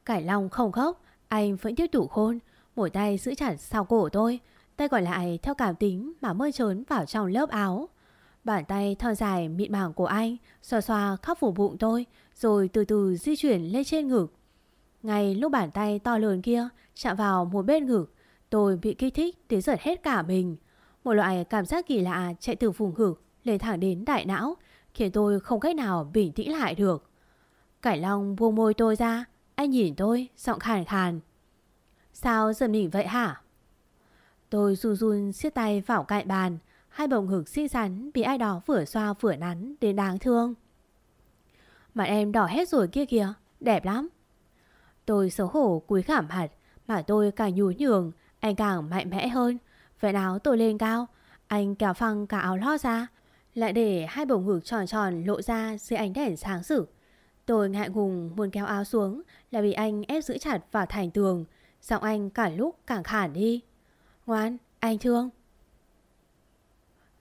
Cải Long không khóc, anh vẫn tiếp tục hôn, một tay giữ chặt sau cổ tôi, tay còn lại theo cảm tính mà mơ trốn vào trong lớp áo. Bàn tay thon dài mịn màng của anh xoa xoa khắp phủ bụng tôi rồi từ từ di chuyển lên trên ngực. Ngay lúc bàn tay to lớn kia chạm vào một bên ngực, tôi bị kích thích đến giật hết cả mình. Một loại cảm giác kỳ lạ chạy từ vùng ngực lên thẳng đến đại não, khiến tôi không cách nào bình tĩnh lại được. Cải Long buông môi tôi ra, anh nhìn tôi, giọng khàn khàn. Sao giờ mình vậy hả? Tôi run run siết tay vào cạnh bàn, hai bồng ngực xinh xắn bị ai đó vừa xoa vừa nắn đến đáng thương. Mặt em đỏ hết rồi kia kìa, đẹp lắm. Tôi xấu hổ cúi khảm hạt, mà tôi càng nhú nhường, anh càng mạnh mẽ hơn. vậy áo tôi lên cao, anh kéo phăng cả áo lót ra, lại để hai bồng ngực tròn tròn lộ ra dưới ánh đèn sáng sử. Tôi ngại ngùng muốn kéo áo xuống là bị anh ép giữ chặt vào thành tường, giọng anh cả lúc càng khản đi. Ngoan, anh thương.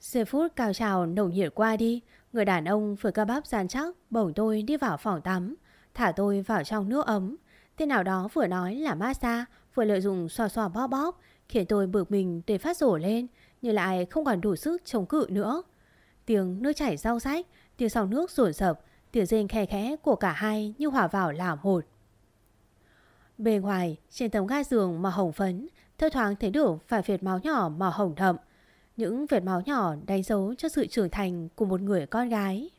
Giây phút cao trào nồng nhiệt qua đi, người đàn ông vừa cơ bắp giàn chắc bổng tôi đi vào phòng tắm, thả tôi vào trong nước ấm. Tên nào đó vừa nói là massage, vừa lợi dụng xoa xoa bóp bóp, khiến tôi bực mình để phát rổ lên, nhưng lại không còn đủ sức chống cự nữa. Tiếng nước chảy rau rách, tiếng sóng nước rồn rập, tiếng rên khe khẽ của cả hai như hòa vào làm một. Bên ngoài, trên tấm ga giường mà hồng phấn, thơ thoáng thấy được vài vệt máu nhỏ màu hồng đậm. Những vệt máu nhỏ đánh dấu cho sự trưởng thành của một người con gái.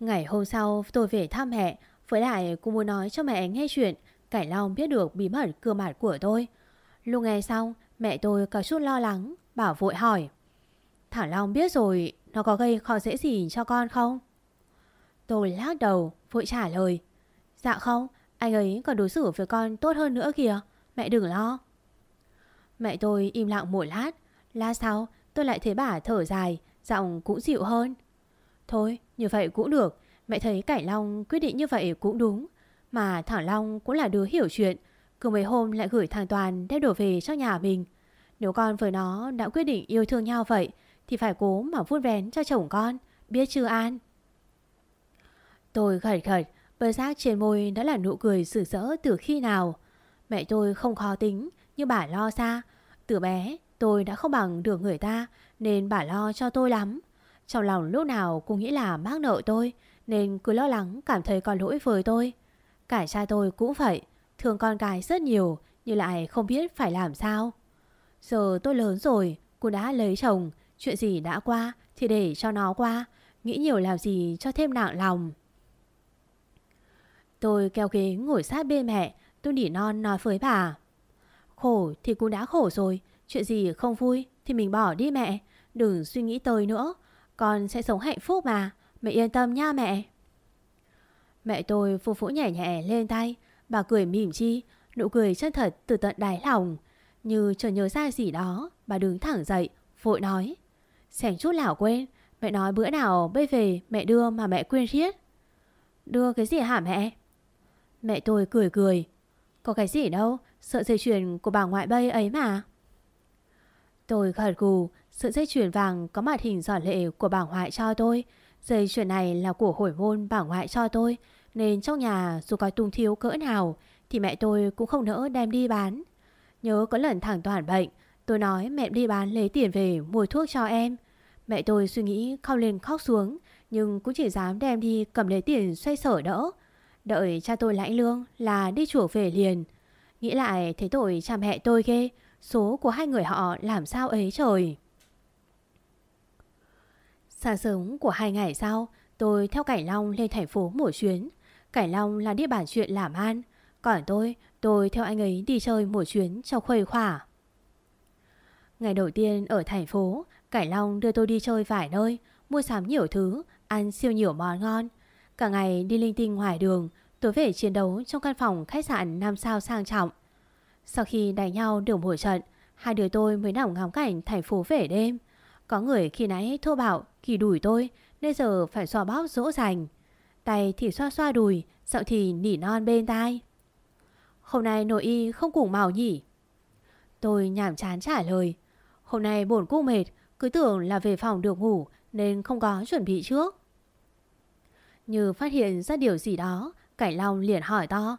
Ngày hôm sau tôi về thăm mẹ, với lại cũng muốn nói cho mẹ nghe chuyện Cải Long biết được bí mật cưa mặt của tôi. Lúc nghe xong, mẹ tôi có chút lo lắng, bảo vội hỏi. Thảo Long biết rồi, nó có gây khó dễ gì cho con không? Tôi lắc đầu, vội trả lời. Dạ không, anh ấy còn đối xử với con tốt hơn nữa kìa, mẹ đừng lo. Mẹ tôi im lặng một lát, lát sau tôi lại thấy bà thở dài, giọng cũng dịu hơn. Thôi, như vậy cũng được, mẹ thấy Cải Long quyết định như vậy cũng đúng. Mà Thảo Long cũng là đứa hiểu chuyện, cứ mấy hôm lại gửi thằng Toàn đem đổ về cho nhà mình. Nếu con với nó đã quyết định yêu thương nhau vậy, thì phải cố mà vuốt vén cho chồng con, biết chưa An? Tôi gật gật, bơ giác trên môi đã là nụ cười sử rỡ từ khi nào. Mẹ tôi không khó tính, nhưng bà lo xa. Từ bé, tôi đã không bằng được người ta, nên bà lo cho tôi lắm. Trong lòng lúc nào cũng nghĩ là mắc nợ tôi, nên cứ lo lắng cảm thấy có lỗi với tôi. Cả cha tôi cũng vậy, thương con gái rất nhiều, nhưng lại không biết phải làm sao. Giờ tôi lớn rồi, cũng đã lấy chồng, chuyện gì đã qua thì để cho nó qua, nghĩ nhiều làm gì cho thêm nặng lòng. Tôi kéo ghế ngồi sát bên mẹ, tôi nỉ non nói với bà. Khổ thì cũng đã khổ rồi, chuyện gì không vui thì mình bỏ đi mẹ, đừng suy nghĩ tới nữa. Con sẽ sống hạnh phúc mà, mẹ yên tâm nha mẹ. Mẹ tôi phu phũ nhẹ nhẹ lên tay, bà cười mỉm chi, nụ cười chân thật từ tận đáy lòng. Như chợt nhớ ra gì đó, bà đứng thẳng dậy, vội nói. xem chút lão quên, mẹ nói bữa nào bây về mẹ đưa mà mẹ quên riết. Đưa cái gì hả mẹ? Mẹ tôi cười cười. Có cái gì đâu, sợ dây chuyền của bà ngoại bay ấy mà. Tôi gật gù, sợi dây chuyền vàng có mặt hình giỏ lệ của bà ngoại cho tôi. Dây chuyền này là của hồi môn bà ngoại cho tôi, nên trong nhà dù có tung thiếu cỡ nào thì mẹ tôi cũng không nỡ đem đi bán. Nhớ có lần thằng Toàn bệnh, tôi nói mẹ đi bán lấy tiền về mua thuốc cho em. Mẹ tôi suy nghĩ khóc lên khóc xuống, nhưng cũng chỉ dám đem đi cầm lấy tiền xoay sở đỡ. Đợi cha tôi lãnh lương là đi chùa về liền. Nghĩ lại thấy tội cha mẹ tôi ghê, số của hai người họ làm sao ấy trời. Sáng sớm của hai ngày sau, tôi theo Cải Long lên thành phố một chuyến. Cải Long là địa bản chuyện làm ăn. Còn tôi, tôi theo anh ấy đi chơi một chuyến cho khuây khỏa. Ngày đầu tiên ở thành phố, Cải Long đưa tôi đi chơi vài nơi, mua sắm nhiều thứ, ăn siêu nhiều món ngon. Cả ngày đi linh tinh ngoài đường, tối về chiến đấu trong căn phòng khách sạn 5 sao sang trọng. Sau khi đánh nhau được một trận, hai đứa tôi mới nằm ngắm cảnh thành phố về đêm. Có người khi nãy thô bạo, kỳ đuổi tôi, nên giờ phải xoa bóp dỗ dành. Tay thì xoa xoa đùi, giọng thì nỉ non bên tai. Hôm nay nội y không cùng màu nhỉ? Tôi nhảm chán trả lời. Hôm nay bổn cung mệt, cứ tưởng là về phòng được ngủ nên không có chuẩn bị trước. Như phát hiện ra điều gì đó, Cảnh Long liền hỏi to.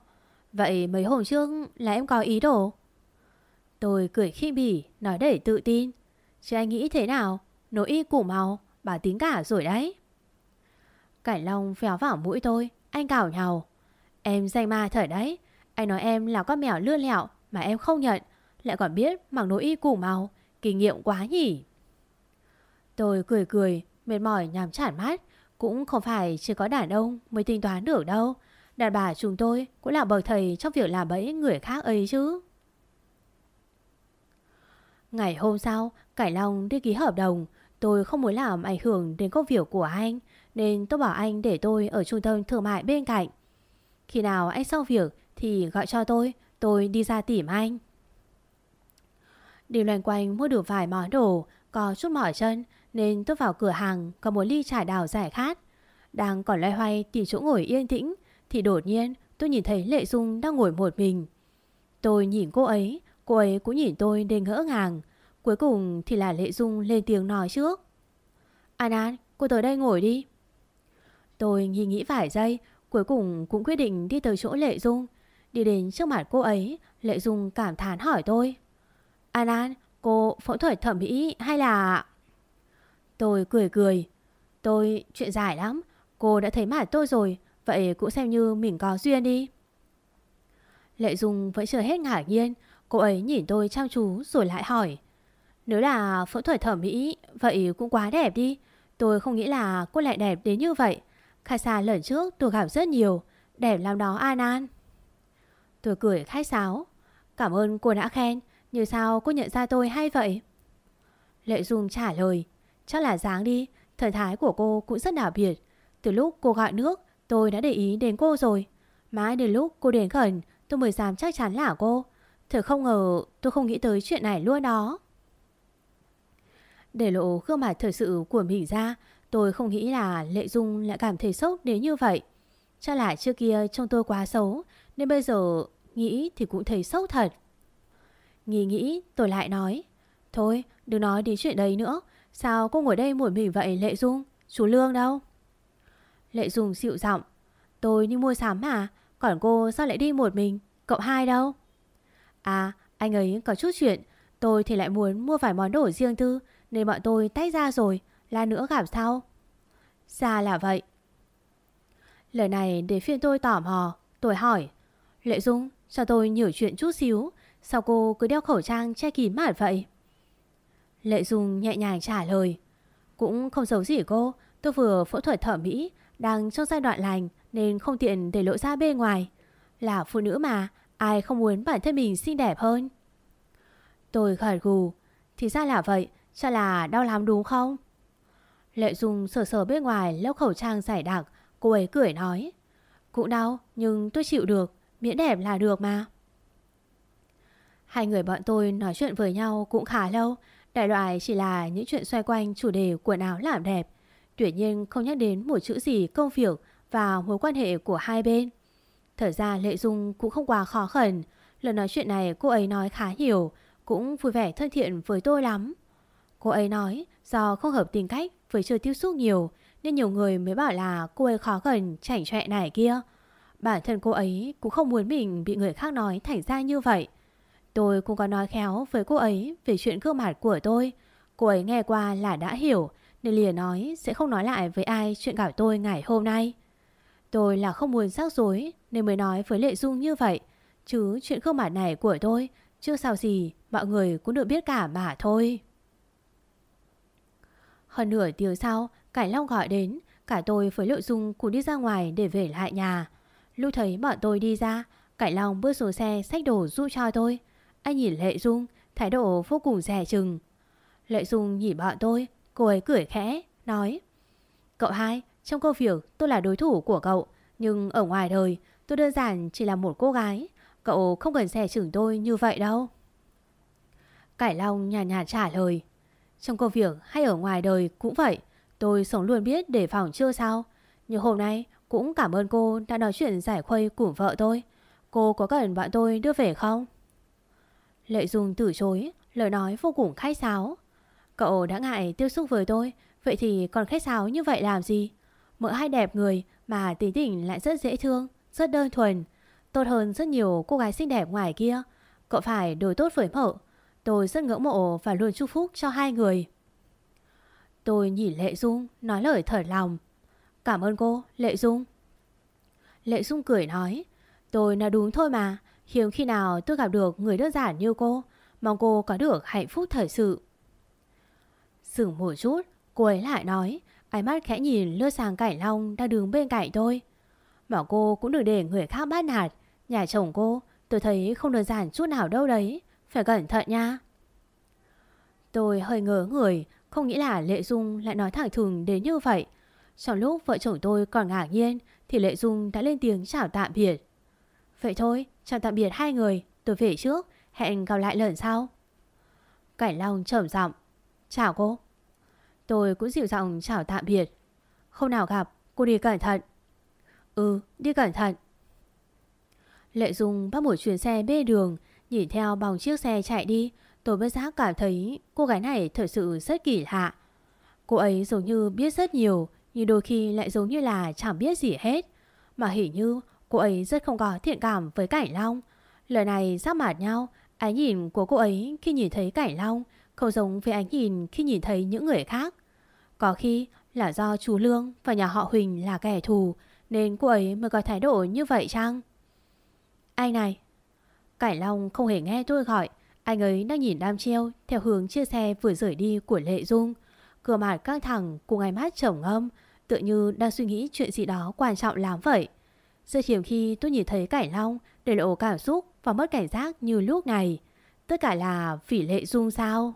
Vậy mấy hôm trước là em có ý đồ? Tôi cười khi bỉ, nói để tự tin. Chứ anh nghĩ thế nào? Nỗi y củ màu, bà tính cả rồi đấy. Cảnh Long phéo vào mũi tôi, anh cào nhào, Em danh ma thời đấy, anh nói em là con mèo lươn lẹo mà em không nhận, lại còn biết mặc nỗi y củ màu, kinh nghiệm quá nhỉ. Tôi cười cười, mệt mỏi nhằm chản mắt, cũng không phải chỉ có đàn ông mới tính toán được đâu. Đàn bà chúng tôi cũng là bậc thầy trong việc làm bẫy người khác ấy chứ. Ngày hôm sau, Cải Long đi ký hợp đồng. Tôi không muốn làm ảnh hưởng đến công việc của anh, nên tôi bảo anh để tôi ở trung tâm thương mại bên cạnh. Khi nào anh xong việc thì gọi cho tôi, tôi đi ra tìm anh. Đi loanh quanh mua được vài món đồ, có chút mỏi chân nên tôi vào cửa hàng có một ly trà đào giải khát. Đang còn loay hoay tìm chỗ ngồi yên tĩnh thì đột nhiên tôi nhìn thấy Lệ Dung đang ngồi một mình. Tôi nhìn cô ấy, cô ấy cũng nhìn tôi nên ngỡ ngàng. Cuối cùng thì là Lệ Dung lên tiếng nói trước. An An, cô tới đây ngồi đi. Tôi nghi nghĩ vài giây, cuối cùng cũng quyết định đi tới chỗ Lệ Dung. Đi đến trước mặt cô ấy, Lệ Dung cảm thán hỏi tôi. An An, cô phẫu thuật thẩm mỹ hay là... Tôi cười cười. Tôi chuyện dài lắm, cô đã thấy mặt tôi rồi, vậy cũng xem như mình có duyên đi. Lệ Dung vẫn chưa hết ngạc nhiên, cô ấy nhìn tôi chăm chú rồi lại hỏi. Nếu là phẫu thuật thẩm mỹ, vậy cũng quá đẹp đi. Tôi không nghĩ là cô lại đẹp đến như vậy. Khai xa lần trước tôi gặp rất nhiều, đẹp làm đó An An. Tôi cười khách sáo. Cảm ơn cô đã khen, như sao cô nhận ra tôi hay vậy? Lệ Dung trả lời. Chắc là dáng đi, thần thái của cô cũng rất đặc biệt. Từ lúc cô gọi nước, tôi đã để ý đến cô rồi. Mãi đến lúc cô đến gần, tôi mới dám chắc chắn là cô. Thật không ngờ tôi không nghĩ tới chuyện này luôn đó. Để lộ gương mặt thật sự của mình ra, tôi không nghĩ là Lệ Dung lại cảm thấy sốc đến như vậy. Chắc là trước kia trông tôi quá xấu, nên bây giờ nghĩ thì cũng thấy sốc thật. Nghĩ nghĩ tôi lại nói, thôi đừng nói đến chuyện đấy nữa, sao cô ngồi đây một mình vậy Lệ Dung, chú Lương đâu? Lệ Dung dịu giọng, tôi đi mua sắm mà, còn cô sao lại đi một mình, cậu hai đâu? À, anh ấy có chút chuyện, tôi thì lại muốn mua vài món đồ riêng tư nên bọn tôi tách ra rồi, là nữa gặp sau. Ra là vậy. Lời này để phiên tôi tỏ mò, tôi hỏi. Lệ Dung, cho tôi nhiều chuyện chút xíu, sao cô cứ đeo khẩu trang che kín mặt vậy? Lệ Dung nhẹ nhàng trả lời. Cũng không giấu gì cô, tôi vừa phẫu thuật thẩm mỹ, đang trong giai đoạn lành nên không tiện để lộ ra bên ngoài. Là phụ nữ mà, ai không muốn bản thân mình xinh đẹp hơn? Tôi gật gù. Thì ra là vậy, Chắc là đau lắm đúng không? Lệ Dung sờ sờ bên ngoài lớp khẩu trang giải đặc, cô ấy cười nói. Cũng đau, nhưng tôi chịu được, miễn đẹp là được mà. Hai người bọn tôi nói chuyện với nhau cũng khá lâu, đại loại chỉ là những chuyện xoay quanh chủ đề quần áo làm đẹp. Tuy nhiên không nhắc đến một chữ gì công việc và mối quan hệ của hai bên. Thật ra Lệ Dung cũng không quá khó khăn, lần nói chuyện này cô ấy nói khá nhiều, cũng vui vẻ thân thiện với tôi lắm. Cô ấy nói do không hợp tính cách với chưa tiếp xúc nhiều nên nhiều người mới bảo là cô ấy khó gần chảnh chọe này kia. Bản thân cô ấy cũng không muốn mình bị người khác nói thành ra như vậy. Tôi cũng có nói khéo với cô ấy về chuyện gương mặt của tôi. Cô ấy nghe qua là đã hiểu nên liền nói sẽ không nói lại với ai chuyện gặp tôi ngày hôm nay. Tôi là không muốn rắc rối nên mới nói với Lệ Dung như vậy. Chứ chuyện gương mặt này của tôi chưa sao gì mọi người cũng được biết cả mà thôi. Hơn nửa tiếng sau, Cải Long gọi đến, cả tôi với Lệ Dung cùng đi ra ngoài để về lại nhà. Lúc thấy bọn tôi đi ra, Cải Long bước xuống xe xách đồ giúp cho tôi. Anh nhìn Lệ Dung, thái độ vô cùng rẻ chừng. Lệ Dung nhìn bọn tôi, cô ấy cười khẽ, nói Cậu hai, trong công việc tôi là đối thủ của cậu, nhưng ở ngoài đời tôi đơn giản chỉ là một cô gái. Cậu không cần rẻ chừng tôi như vậy đâu. Cải Long nhàn nhạt, nhạt trả lời trong công việc hay ở ngoài đời cũng vậy Tôi sống luôn biết để phòng chưa sao Nhưng hôm nay cũng cảm ơn cô đã nói chuyện giải khuây của vợ tôi Cô có cần bạn tôi đưa về không? Lệ Dung từ chối Lời nói vô cùng khách sáo Cậu đã ngại tiếp xúc với tôi Vậy thì còn khách sáo như vậy làm gì? Mỡ hai đẹp người mà tính tình lại rất dễ thương Rất đơn thuần Tốt hơn rất nhiều cô gái xinh đẹp ngoài kia Cậu phải đối tốt với mỡ. Tôi rất ngưỡng mộ và luôn chúc phúc cho hai người. Tôi nhìn Lệ Dung nói lời thở lòng. Cảm ơn cô, Lệ Dung. Lệ Dung cười nói, tôi nói đúng thôi mà, hiếm khi nào tôi gặp được người đơn giản như cô, mong cô có được hạnh phúc thời sự. Dừng một chút, cô ấy lại nói, ánh mắt khẽ nhìn lướt sang Cải Long đang đứng bên cạnh tôi. Mà cô cũng đừng để người khác bắt nạt, nhà chồng cô tôi thấy không đơn giản chút nào đâu đấy, phải cẩn thận nha. Tôi hơi ngớ người, không nghĩ là Lệ Dung lại nói thẳng thừng đến như vậy. Trong lúc vợ chồng tôi còn ngạc nhiên thì Lệ Dung đã lên tiếng chào tạm biệt. Vậy thôi, chào tạm biệt hai người, tôi về trước, hẹn gặp lại lần sau. Cảnh Long trầm giọng, chào cô. Tôi cũng dịu giọng chào tạm biệt. Không nào gặp, cô đi cẩn thận. Ừ, đi cẩn thận. Lệ Dung bắt một chuyến xe bê đường, nhìn theo bóng chiếc xe chạy đi, tôi bất giác cảm thấy cô gái này thật sự rất kỳ lạ. Cô ấy giống như biết rất nhiều, nhưng đôi khi lại giống như là chẳng biết gì hết. Mà hình như cô ấy rất không có thiện cảm với Cảnh Long. Lời này giáp mặt nhau, ánh nhìn của cô ấy khi nhìn thấy Cảnh Long không giống với ánh nhìn khi nhìn thấy những người khác. Có khi là do chú Lương và nhà họ Huỳnh là kẻ thù nên cô ấy mới có thái độ như vậy chăng? Anh này. Cảnh Long không hề nghe tôi gọi. Anh ấy đang nhìn đam chiêu theo hướng chia xe vừa rời đi của Lệ Dung. Cửa mặt căng thẳng cùng ánh mắt trầm ngâm Tựa như đang suy nghĩ chuyện gì đó quan trọng lắm vậy rất hiếm khi tôi nhìn thấy Cải Long Để lộ cảm xúc và mất cảnh giác như lúc này. Tất cả là phỉ Lệ Dung sao?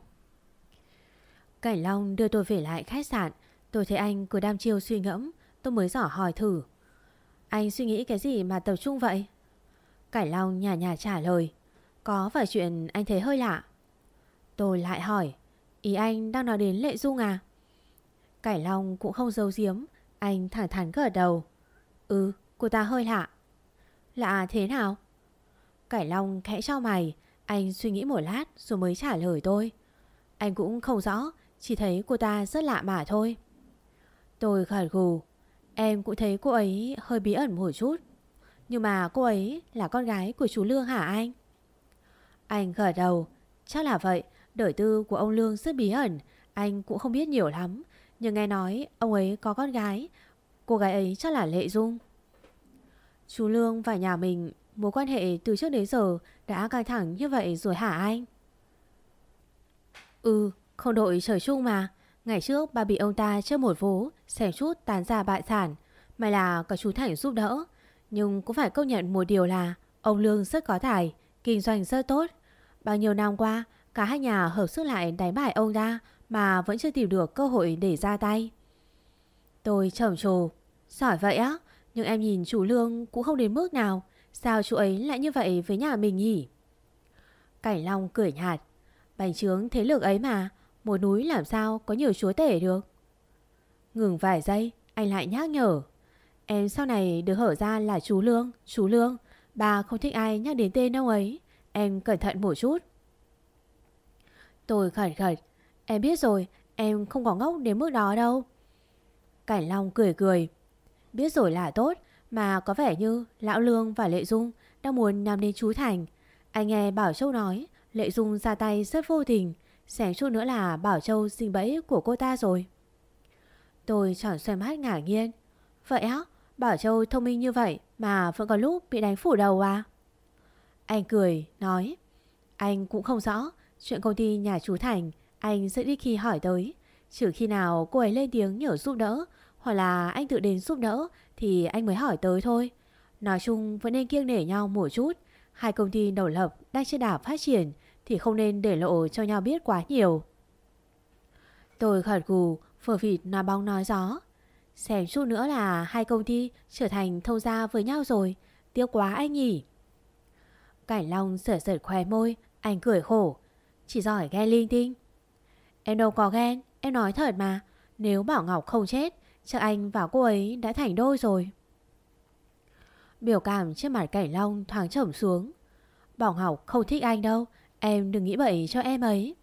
Cảnh Long đưa tôi về lại khách sạn. Tôi thấy anh cứ đam chiêu suy ngẫm, Tôi mới dò hỏi thử. Anh suy nghĩ cái gì mà tập trung vậy? Cảnh Long nhà nhà trả lời. Có phải chuyện anh thấy hơi lạ? Tôi lại hỏi. Ý anh đang nói đến Lệ Dung à? Cảnh Long cũng không giấu giếm, Anh thẳng thắn gật đầu. Ừ cô ta hơi lạ. Lạ thế nào? Cải Long khẽ cho mày. Anh suy nghĩ một lát rồi mới trả lời tôi. Anh cũng không rõ, Chỉ thấy cô ta rất lạ mà thôi. Tôi gật gù. Em cũng thấy cô ấy hơi bí ẩn một chút. Nhưng mà cô ấy là con gái của chú Lương hả anh? Anh gật đầu. Chắc là vậy. Đời tư của ông Lương rất bí ẩn. Anh cũng không biết nhiều lắm. Nhưng nghe nói ông ấy có con gái. Cô gái ấy chắc là Lệ Dung. Chú Lương và nhà mình, Mối quan hệ từ trước đến giờ Đã căng thẳng như vậy rồi hả anh? Ừ Không đội trời chung mà. Ngày trước bà bị ông ta chơi một vố Xẻng chút tàn ra bại sản. May là có chú Thành giúp đỡ. Nhưng cũng phải công nhận một điều là Ông Lương rất có tài, Kinh doanh rất tốt. Bao nhiêu năm qua, Cả hai nhà hợp sức lại đánh bại ông ta Mà vẫn chưa tìm được cơ hội để ra tay. Tôi trầm trồ. Giỏi vậy á nhưng em nhìn chủ lương cũng không đến mức nào. Sao chú ấy lại như vậy với nhà mình nhỉ? Cảnh Long cười nhạt. Bành trướng thế lực ấy mà, Một núi làm sao có nhiều chúa tể được? Ngừng vài giây, Anh lại nhắc nhở. Em sau này được hở ra là chú Lương Chú Lương. Bà không thích ai nhắc đến tên ông ấy. Em cẩn thận một chút. Tôi khẩn khẩn. Em biết rồi, Em không có ngốc đến mức đó đâu. Cảnh Long cười cười. Biết rồi là tốt, Mà có vẻ như Lão Lương và Lệ Dung Đang muốn nhằm đến chú Thành. Anh nghe Bảo Châu nói, Lệ Dung ra tay rất vô tình, xém chút nữa là Bảo Châu sinh bẫy của cô ta rồi. Tôi tròn xoay mắt ngả nhiên. Vậy á, Bảo Châu thông minh như vậy Mà vẫn có lúc bị đánh phủ đầu à? Anh cười, nói, Anh cũng không rõ Chuyện công ty nhà chú Thành, Anh sẽ đi khi hỏi tới, Trừ khi nào cô ấy lên tiếng nhờ giúp đỡ hoặc là anh tự đến giúp đỡ Thì anh mới hỏi tới thôi. Nói chung vẫn nên kiêng nể nhau một chút. Hai công ty đầu lập đang trên đà phát triển Thì không nên để lộ cho nhau biết quá nhiều. Tôi gật gù Phở vịt nói bóng nói gió. Xem chút nữa là hai công ty Trở thành thâu gia với nhau rồi. Tiếc quá anh nhỉ. Cảnh Long sửa sợt khóe môi, Anh cười khổ. Chỉ giỏi ghen linh tinh. Em đâu có ghen, Em nói thật mà. Nếu Bảo Ngọc không chết Chắc anh và cô ấy đã thành đôi rồi. Biểu cảm trên mặt cảnh long thoáng trầm xuống. Bảo học không thích anh đâu, Em đừng nghĩ bậy cho em ấy.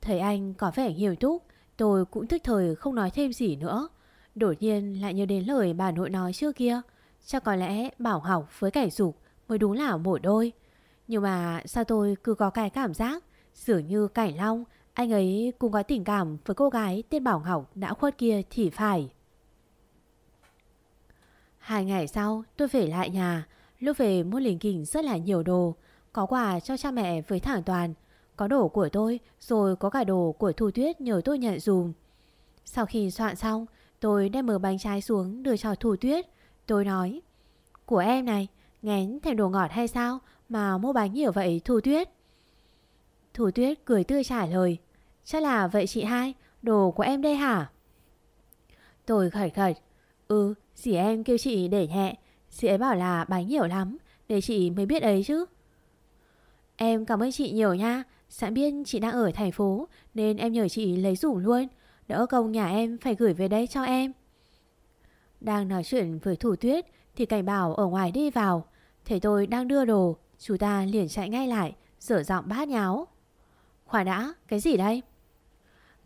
Thấy anh có vẻ hiểu túc, Tôi cũng thức thời không nói thêm gì nữa. Đột nhiên lại nhớ đến lời bà nội nói trước kia, Chắc có lẽ Bảo học với cảnh dục Mới đúng là một đôi. Nhưng mà sao tôi cứ có cái cảm giác Dường như Cảnh Long anh ấy cũng có tình cảm với cô gái tên Bảo Ngọc đã khuất kia thì phải. Hai ngày sau, tôi về lại nhà. Lúc về mua linh kình rất là nhiều đồ. Có quà cho cha mẹ với thẳng toàn. Có đồ của tôi, Rồi có cả đồ của Thu Tuyết nhờ tôi nhận dùm. Sau khi soạn xong, Tôi đem mở bánh trái xuống đưa cho Thu Tuyết. Tôi nói, Của em này, Ngén thèm đồ ngọt hay sao Mà mua bánh nhiều vậy, Thu Tuyết? Thu Tuyết cười tươi trả lời Chắc là vậy chị hai Đồ của em đây hả? Tôi khởi khởi Ừ Dì em kêu chị để nhẹ. Dì ấy bảo là bánh nhiều lắm Để chị mới biết ấy chứ. Em cảm ơn chị nhiều nha. Sẵn biết chị đang ở thành phố Nên em nhờ chị lấy dùm luôn. Đỡ công nhà em phải gửi về đây cho em. Đang nói chuyện với thủ tuyết Thì cảnh bảo ở ngoài đi vào. Thấy tôi đang đưa đồ Chú ta liền chạy ngay lại Sửa giọng bát nháo. Khoan đã, cái gì đây?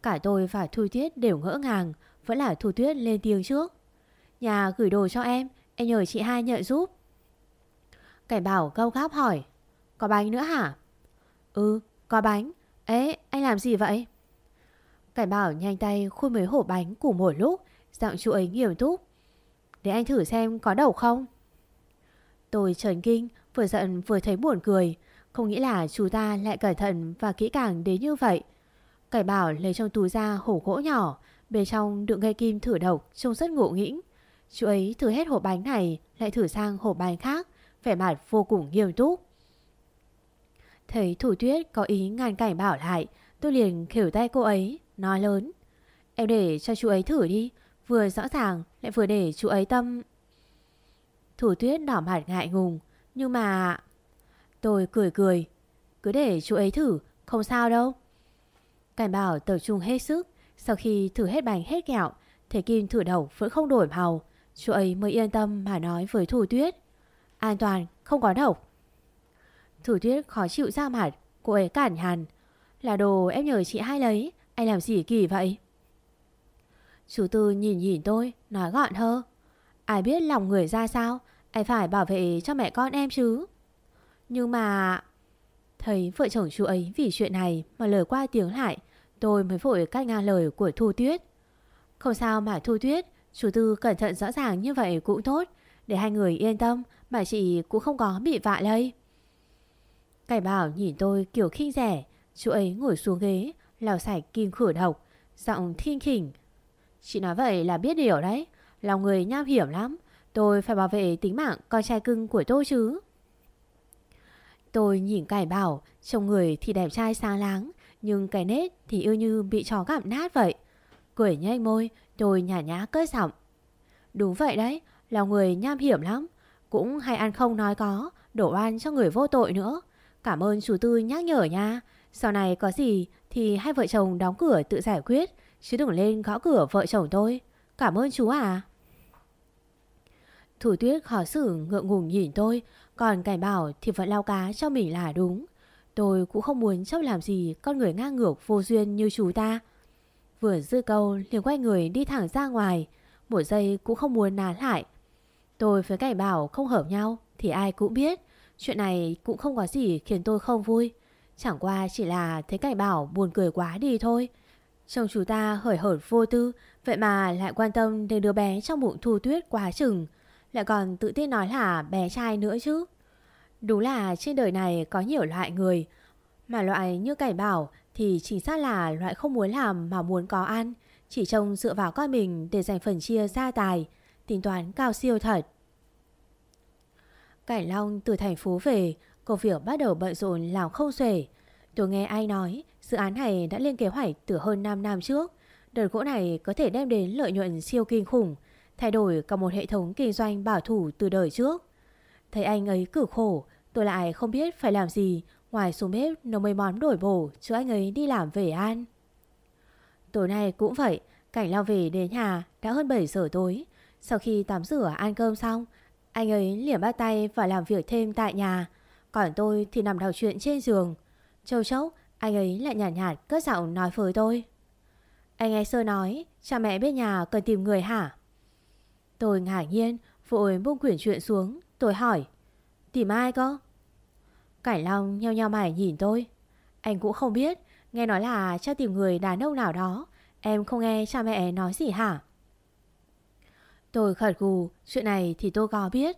Cả tôi và Thu Tuyết đều ngỡ ngàng, Vẫn là Thu Tuyết lên tiếng trước. Nhà gửi đồ cho em Em nhờ chị hai nhận giúp. Cảnh bảo câu gáp hỏi, Có bánh nữa hả? Ừ có bánh. Ê, anh làm gì vậy? Cảnh bảo nhanh tay khui mấy hộp bánh cùng một lúc, Giọng chú ấy nghiêm túc. Để anh thử xem có đầu không? Tôi trần kinh, Vừa giận vừa thấy buồn cười. Không nghĩ là chú ta lại cẩn thận Và kỹ càng đến như vậy. Cải bảo lấy trong túi ra hổ gỗ nhỏ, Bên trong đựng gây kim thử độc, Trông rất ngộ nghĩnh. Chú ấy thử hết hộp bánh này, Lại thử sang hộp bánh khác, Vẻ mặt vô cùng nghiêm túc. Thấy thủ tuyết có ý ngăn cảnh bảo lại, Tôi liền khỉu tay cô ấy, Nói lớn. Em để cho chú ấy thử đi, Vừa rõ ràng lại vừa để chú ấy tâm. Thủ tuyết đỏ mặt ngại ngùng, Nhưng mà Tôi cười cười. Cứ để chú ấy thử, Không sao đâu. Cảnh bảo tập trung hết sức. Sau khi thử hết bánh hết kẹo, thầy Kim thử đầu vẫn không đổi màu. Chú ấy mới yên tâm mà nói với Thủ Tuyết. An toàn, không có độc. Thủ Tuyết khó chịu ra mặt, Cô ấy cản hẳn. Là đồ em nhờ chị hai lấy, Anh làm gì kỳ vậy? Chú Tư nhìn nhìn tôi, Nói gọn hơn Ai biết lòng người ra sao, Anh phải bảo vệ cho mẹ con em chứ. Nhưng mà Thấy vợ chồng chú ấy vì chuyện này Mà lời qua tiếng lại Tôi mới vội cắt ngang lời của Thu Tuyết. Không sao mà Thu Tuyết, Chủ tư cẩn thận rõ ràng như vậy cũng tốt. Để hai người yên tâm, Mà chị cũng không có bị vạ lây Cảnh bảo nhìn tôi kiểu khinh rẻ. Chú ấy ngồi xuống ghế Lào sạch kim khử độc, Giọng thiên khỉnh. Chị nói vậy là biết điều đấy. Lòng người nham hiểm lắm. Tôi phải bảo vệ tính mạng con trai cưng của tôi chứ. Tôi nhìn cải bảo, Trông người thì đẹp trai sáng láng. Nhưng cái nết thì yêu như bị chó gặm nát vậy. Cười nhanh môi, Tôi nhả nhá cất giọng. Đúng vậy đấy, Là người nham hiểm lắm. Cũng hay ăn không nói có, Đổ oan cho người vô tội nữa. Cảm ơn chú Tư nhắc nhở nha. Sau này có gì thì hai vợ chồng đóng cửa tự giải quyết, Chứ đừng lên gõ cửa vợ chồng tôi. Cảm ơn chú à Thủ tuyết khó xử ngượng ngùng nhìn tôi, Còn cảnh bảo thì vẫn lau cá cho mình là đúng. Tôi cũng không muốn chấp làm gì con người ngang ngược vô duyên như chú ta. Vừa dư câu, liền quay người đi thẳng ra ngoài. Một giây cũng không muốn nán lại. Tôi với cảnh bảo không hợp nhau Thì ai cũng biết. Chuyện này cũng không có gì khiến tôi không vui. Chẳng qua chỉ là thấy cảnh bảo buồn cười quá đi thôi. Chồng chú ta hởi hởi vô tư, Vậy mà lại quan tâm đến đứa bé trong bụng thu tuyết quá chừng. Lại còn tự tin nói là bé trai nữa chứ. Đúng là trên đời này có nhiều loại người Mà loại như cảnh bảo thì chính xác là loại không muốn làm mà muốn có ăn, chỉ trông dựa vào con mình để giành phần chia gia tài, tính toán cao siêu thật. Cảnh Long từ thành phố về, công việc bắt đầu bận rộn làm không xuể. Tôi nghe ai nói dự án này đã lên kế hoạch từ hơn 5 năm trước. Đợt gỗ này có thể đem đến lợi nhuận siêu kinh khủng, thay đổi cả một hệ thống kinh doanh bảo thủ từ đời trước. Thấy anh ấy cử khổ, tôi lại không biết phải làm gì Ngoài xuống bếp nấu mấy món đổi bổ cho anh ấy đi làm về ăn. Tối nay cũng vậy, Cảnh lao về đến nhà đã hơn 7 giờ tối. Sau khi tắm rửa ăn cơm xong, anh ấy liền bắt tay và làm việc thêm tại nhà. Còn tôi thì nằm đọc chuyện trên giường. Châu chốc, anh ấy lại nhạt nhạt cất giọng nói với tôi. Anh nghe sơ nói, cha mẹ bên nhà cần tìm người hả? Tôi ngạc nhiên, vội buông quyển chuyện xuống. Tôi hỏi, tìm ai cơ? Cải Long nheo nheo mày nhìn tôi. Anh cũng không biết, Nghe nói là cha tìm người đàn ông nào đó. Em không nghe cha mẹ nói gì hả? Tôi khật gù Chuyện này thì tôi có biết.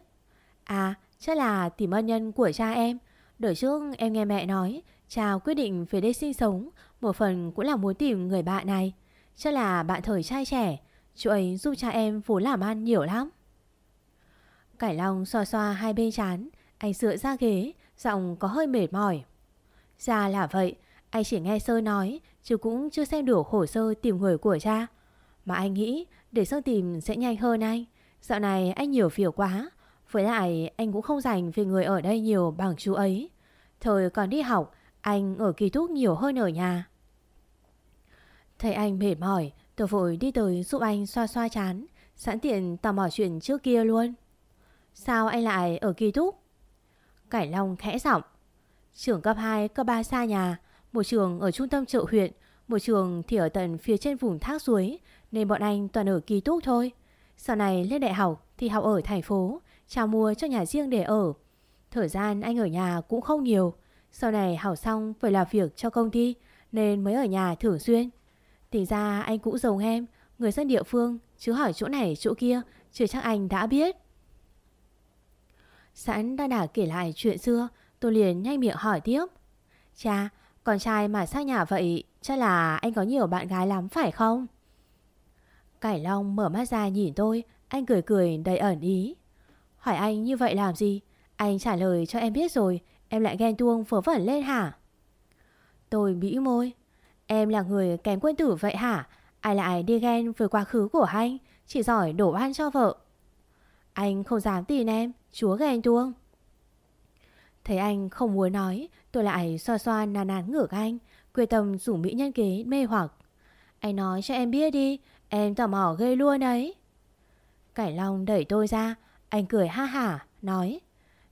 À chắc là tìm ân nhân của cha em. Đợi trước em nghe mẹ nói Cha quyết định về đây sinh sống Một phần cũng là muốn tìm người bạn này. Chắc là bạn thời trai trẻ Chú ấy giúp cha em vốn làm ăn nhiều lắm. Cải Long xoa xoa hai bên chán Anh dựa ra ghế Giọng có hơi mệt mỏi. Ra là vậy, Anh chỉ nghe sơ nói, Chứ cũng chưa xem đủ hồ sơ tìm người của cha. Mà anh nghĩ để sơ tìm sẽ nhanh hơn anh. Dạo này anh nhiều việc quá. Với lại anh cũng không dành về người ở đây nhiều bằng chú ấy. Thời còn đi học, Anh ở ký túc nhiều hơn ở nhà. Thấy anh mệt mỏi, Tôi vội đi tới giúp anh xoa xoa chán, Sẵn tiện tò mò chuyện trước kia luôn. Sao anh lại ở ký túc? Cải Long khẽ giọng. Trường cấp 2, cấp 3 xa nhà Một trường ở trung tâm chợ huyện Một trường thì ở tận phía trên vùng thác suối Nên bọn anh toàn ở ký túc thôi. Sau này lên đại học thì học ở thành phố Chào mua cho nhà riêng để ở. Thời gian anh ở nhà cũng không nhiều. Sau này học xong phải làm việc cho công ty Nên mới ở nhà thường xuyên. Tính ra anh cũng giống em Người dân địa phương Chứ hỏi chỗ này chỗ kia Chứ chắc anh đã biết. Sẵn đã đã kể lại chuyện xưa, Tôi liền nhanh miệng hỏi tiếp. Cha, Con trai mà sang nhà vậy, Chắc là anh có nhiều bạn gái lắm phải không? Cải Long mở mắt ra nhìn tôi, Anh cười cười đầy ẩn ý. Hỏi anh như vậy làm gì? Anh trả lời cho em biết rồi, Em lại ghen tuông phở vẩn lên hả? Tôi bĩ môi. Em là người kém quân tử vậy hả? Ai lại đi ghen với quá khứ của anh, Chỉ giỏi đổ ăn cho vợ. Anh không dám tin em. Chúa ghen tuông. Thấy anh không muốn nói, Tôi lại xoa xoa nàn nàn ngược anh, Quyết tâm rủ mỹ nhân kế mê hoặc. Anh nói cho em biết đi, Em tò mò ghê luôn đấy Cải Long đẩy tôi ra, Anh cười ha hả, Nói,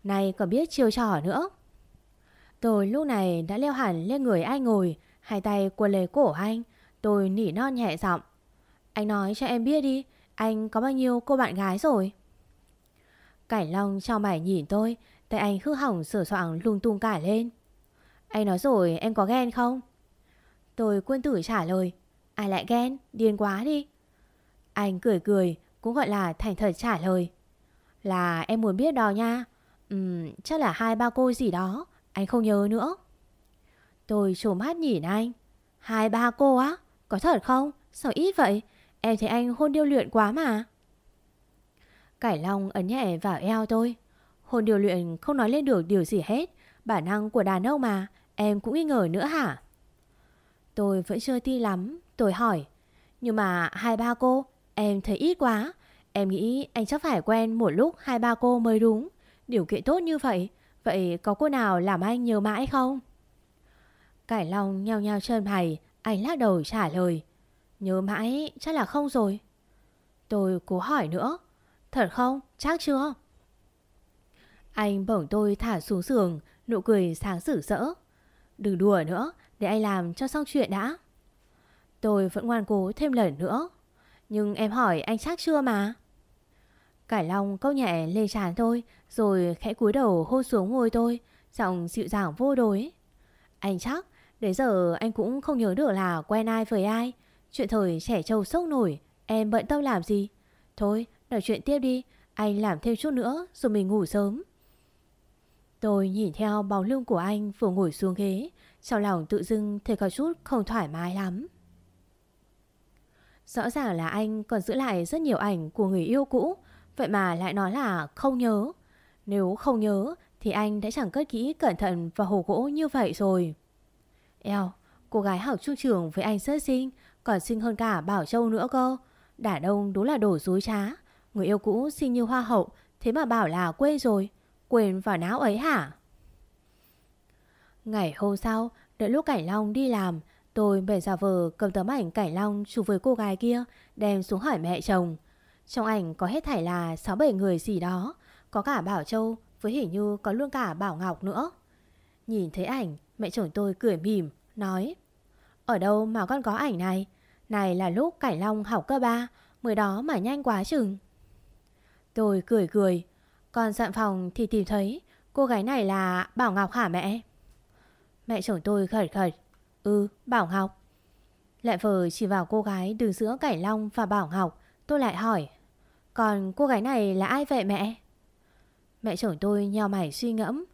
Này, còn biết chiêu trò nữa. Tôi lúc này đã leo hẳn lên người anh ngồi, Hai tay quần lấy cổ anh, Tôi nỉ non nhẹ giọng, Anh nói cho em biết đi, Anh có bao nhiêu cô bạn gái rồi? Cảnh Long cho mày nhìn tôi, Tay anh hư hỏng sửa soạn lung tung cả lên. Anh nói rồi, em có ghen không? Tôi quân tử trả lời. Ai lại ghen? Điên quá đi. Anh cười cười, Cũng gọi là thành thật trả lời. Là em muốn biết đó nha. Ừm, chắc là hai ba cô gì đó. Anh không nhớ nữa. Tôi trồm hát nhìn anh. Hai ba cô á? Có thật không? Sao ít vậy? Em thấy anh hôn điêu luyện quá mà. Cải Long ấn nhẹ vào eo tôi hồn điều luyện không nói lên được điều gì hết. Bản năng của đàn ông mà. Em cũng nghi ngờ nữa hả? Tôi vẫn chưa tin lắm. Tôi hỏi. Nhưng mà hai ba cô, Em thấy ít quá. Em nghĩ anh chắc phải quen một lúc hai ba cô mới đúng. Điều kiện tốt như vậy Vậy có cô nào làm anh nhớ mãi không? Cải Long nheo nheo chân mày, Anh lắc đầu trả lời. Nhớ mãi chắc là không rồi. Tôi cố hỏi nữa. Thật không? Chắc chưa? Anh bổng tôi thả xuống giường, Nụ cười sáng sử sỡ. Đừng đùa nữa, Để anh làm cho xong chuyện đã Tôi vẫn ngoan cố thêm lần nữa Nhưng em hỏi anh chắc chưa mà Cải Long câu nhẹ lên trán tôi, Rồi khẽ cúi đầu hôn xuống môi tôi, Giọng dịu dàng vô đối Anh chắc, Đến giờ anh cũng không nhớ được là quen ai với ai Chuyện thời trẻ trâu sốc nổi, Em bận tâm làm gì Thôi nói chuyện tiếp đi Anh làm thêm chút nữa rồi mình ngủ sớm. Tôi nhìn theo bóng lưng của anh vừa ngồi xuống ghế Trong lòng tự dưng thấy có chút không thoải mái lắm. Rõ ràng là anh còn giữ lại rất nhiều ảnh của người yêu cũ Vậy mà lại nói là không nhớ. Nếu không nhớ thì anh đã chẳng cất kỹ cẩn thận vào hồ gỗ như vậy rồi. Eo, cô gái học trung trường với anh rất xinh Còn xinh hơn cả Bảo Châu nữa cơ. Đả đông đúng là đổ dối trá. Người yêu cũ xinh như hoa hậu, Thế mà bảo là quên rồi, Quên vào não ấy hả? Ngày hôm sau, Đợi lúc Cảnh Long đi làm, Tôi bẻ giả vờ cầm tấm ảnh Cảnh Long chụp với cô gái kia, Đem xuống hỏi mẹ chồng. Trong ảnh có hết thảy là 6-7 người gì đó, Có cả Bảo Châu, Với hình như có luôn cả Bảo Ngọc nữa. Nhìn thấy ảnh, Mẹ chồng tôi cười mỉm, Nói, Ở đâu mà con có ảnh này? Này là lúc Cảnh Long học cơ ba, Mới đó mà nhanh quá chừng. Tôi cười cười Còn dặn phòng thì tìm thấy Cô gái này là Bảo Ngọc hả mẹ Mẹ chồng tôi khẩy khẩy Ừ, Bảo Ngọc. Lại vờ chỉ vào cô gái đứng giữa Cảnh Long và Bảo Ngọc. Tôi lại hỏi. Còn cô gái này là ai vậy mẹ? Mẹ chồng tôi nheo mày suy ngẫm.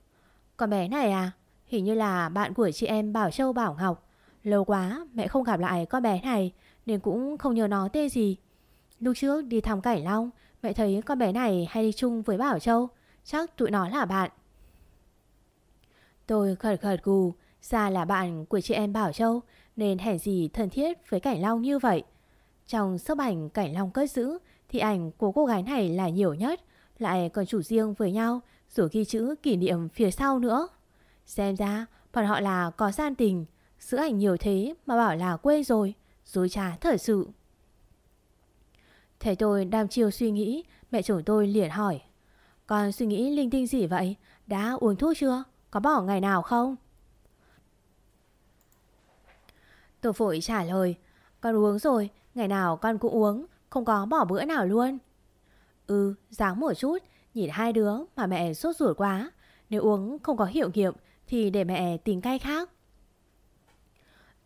Con bé này à? Hình như là bạn của chị em Bảo Châu Bảo Ngọc. Lâu quá mẹ không gặp lại con bé này nên cũng không nhớ nó tên gì. Lúc trước đi thăm Cảnh Long, mẹ thấy con bé này hay đi chung với Bảo Châu. Chắc tụi nó là bạn. Tôi khởi khởi gù, ra là bạn của chị em Bảo Châu nên hèn gì thân thiết với Cảnh Long như vậy. Trong sấp ảnh Cảnh Long cất giữ thì ảnh của cô gái này là nhiều nhất, lại còn chủ riêng với nhau rồi ghi chữ kỷ niệm phía sau nữa. Xem ra bọn họ là có gian tình, giữ ảnh nhiều thế mà bảo là quê rồi, dối trá thật sự. Thấy tôi đang chiều suy nghĩ, mẹ chồng tôi liền hỏi. Con suy nghĩ linh tinh gì vậy? Đã uống thuốc chưa? Có bỏ ngày nào không? Tôi vội trả lời. Con uống rồi, ngày nào con cũng uống, không có bỏ bữa nào luôn. Ừ, dáng một chút, nhìn hai đứa mà mẹ sốt ruột quá. Nếu uống không có hiệu nghiệm thì để mẹ tìm cay khác.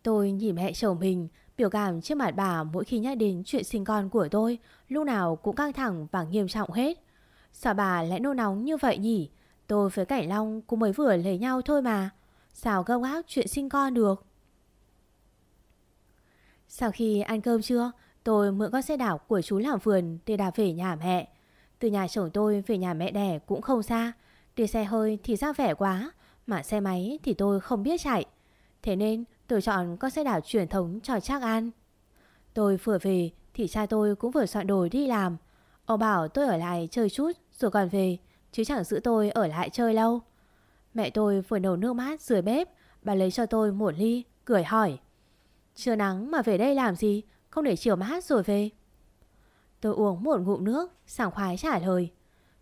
Tôi nhìn mẹ chồng mình, biểu cảm trước mặt bà mỗi khi nhắc đến chuyện sinh con của tôi, lúc nào cũng căng thẳng và nghiêm trọng hết. Sao bà lại nô nóng như vậy nhỉ? Tôi với Cảnh Long cũng mới vừa lấy nhau thôi mà. Sao gấp gáp chuyện sinh con được? Sau khi ăn cơm trưa, tôi mượn con xe đạp của chú làm vườn để đạp về nhà mẹ. Từ nhà chồng tôi về nhà mẹ đẻ cũng không xa. Đi xe hơi thì ra vẻ quá, mà xe máy thì tôi không biết chạy. Thế nên tôi chọn con xe đạp truyền thống cho chắc ăn. Tôi vừa về thì cha tôi cũng vừa soạn đồ đi làm. Ông bảo tôi ở lại chơi chút rồi còn về, chứ chẳng giữ tôi ở lại chơi lâu. Mẹ tôi vừa nấu nước mát dưới bếp, bà lấy cho tôi một ly, cười hỏi. Trưa nắng mà về đây làm gì, không để chiều mát rồi về. Tôi uống một ngụm nước, sảng khoái trả lời.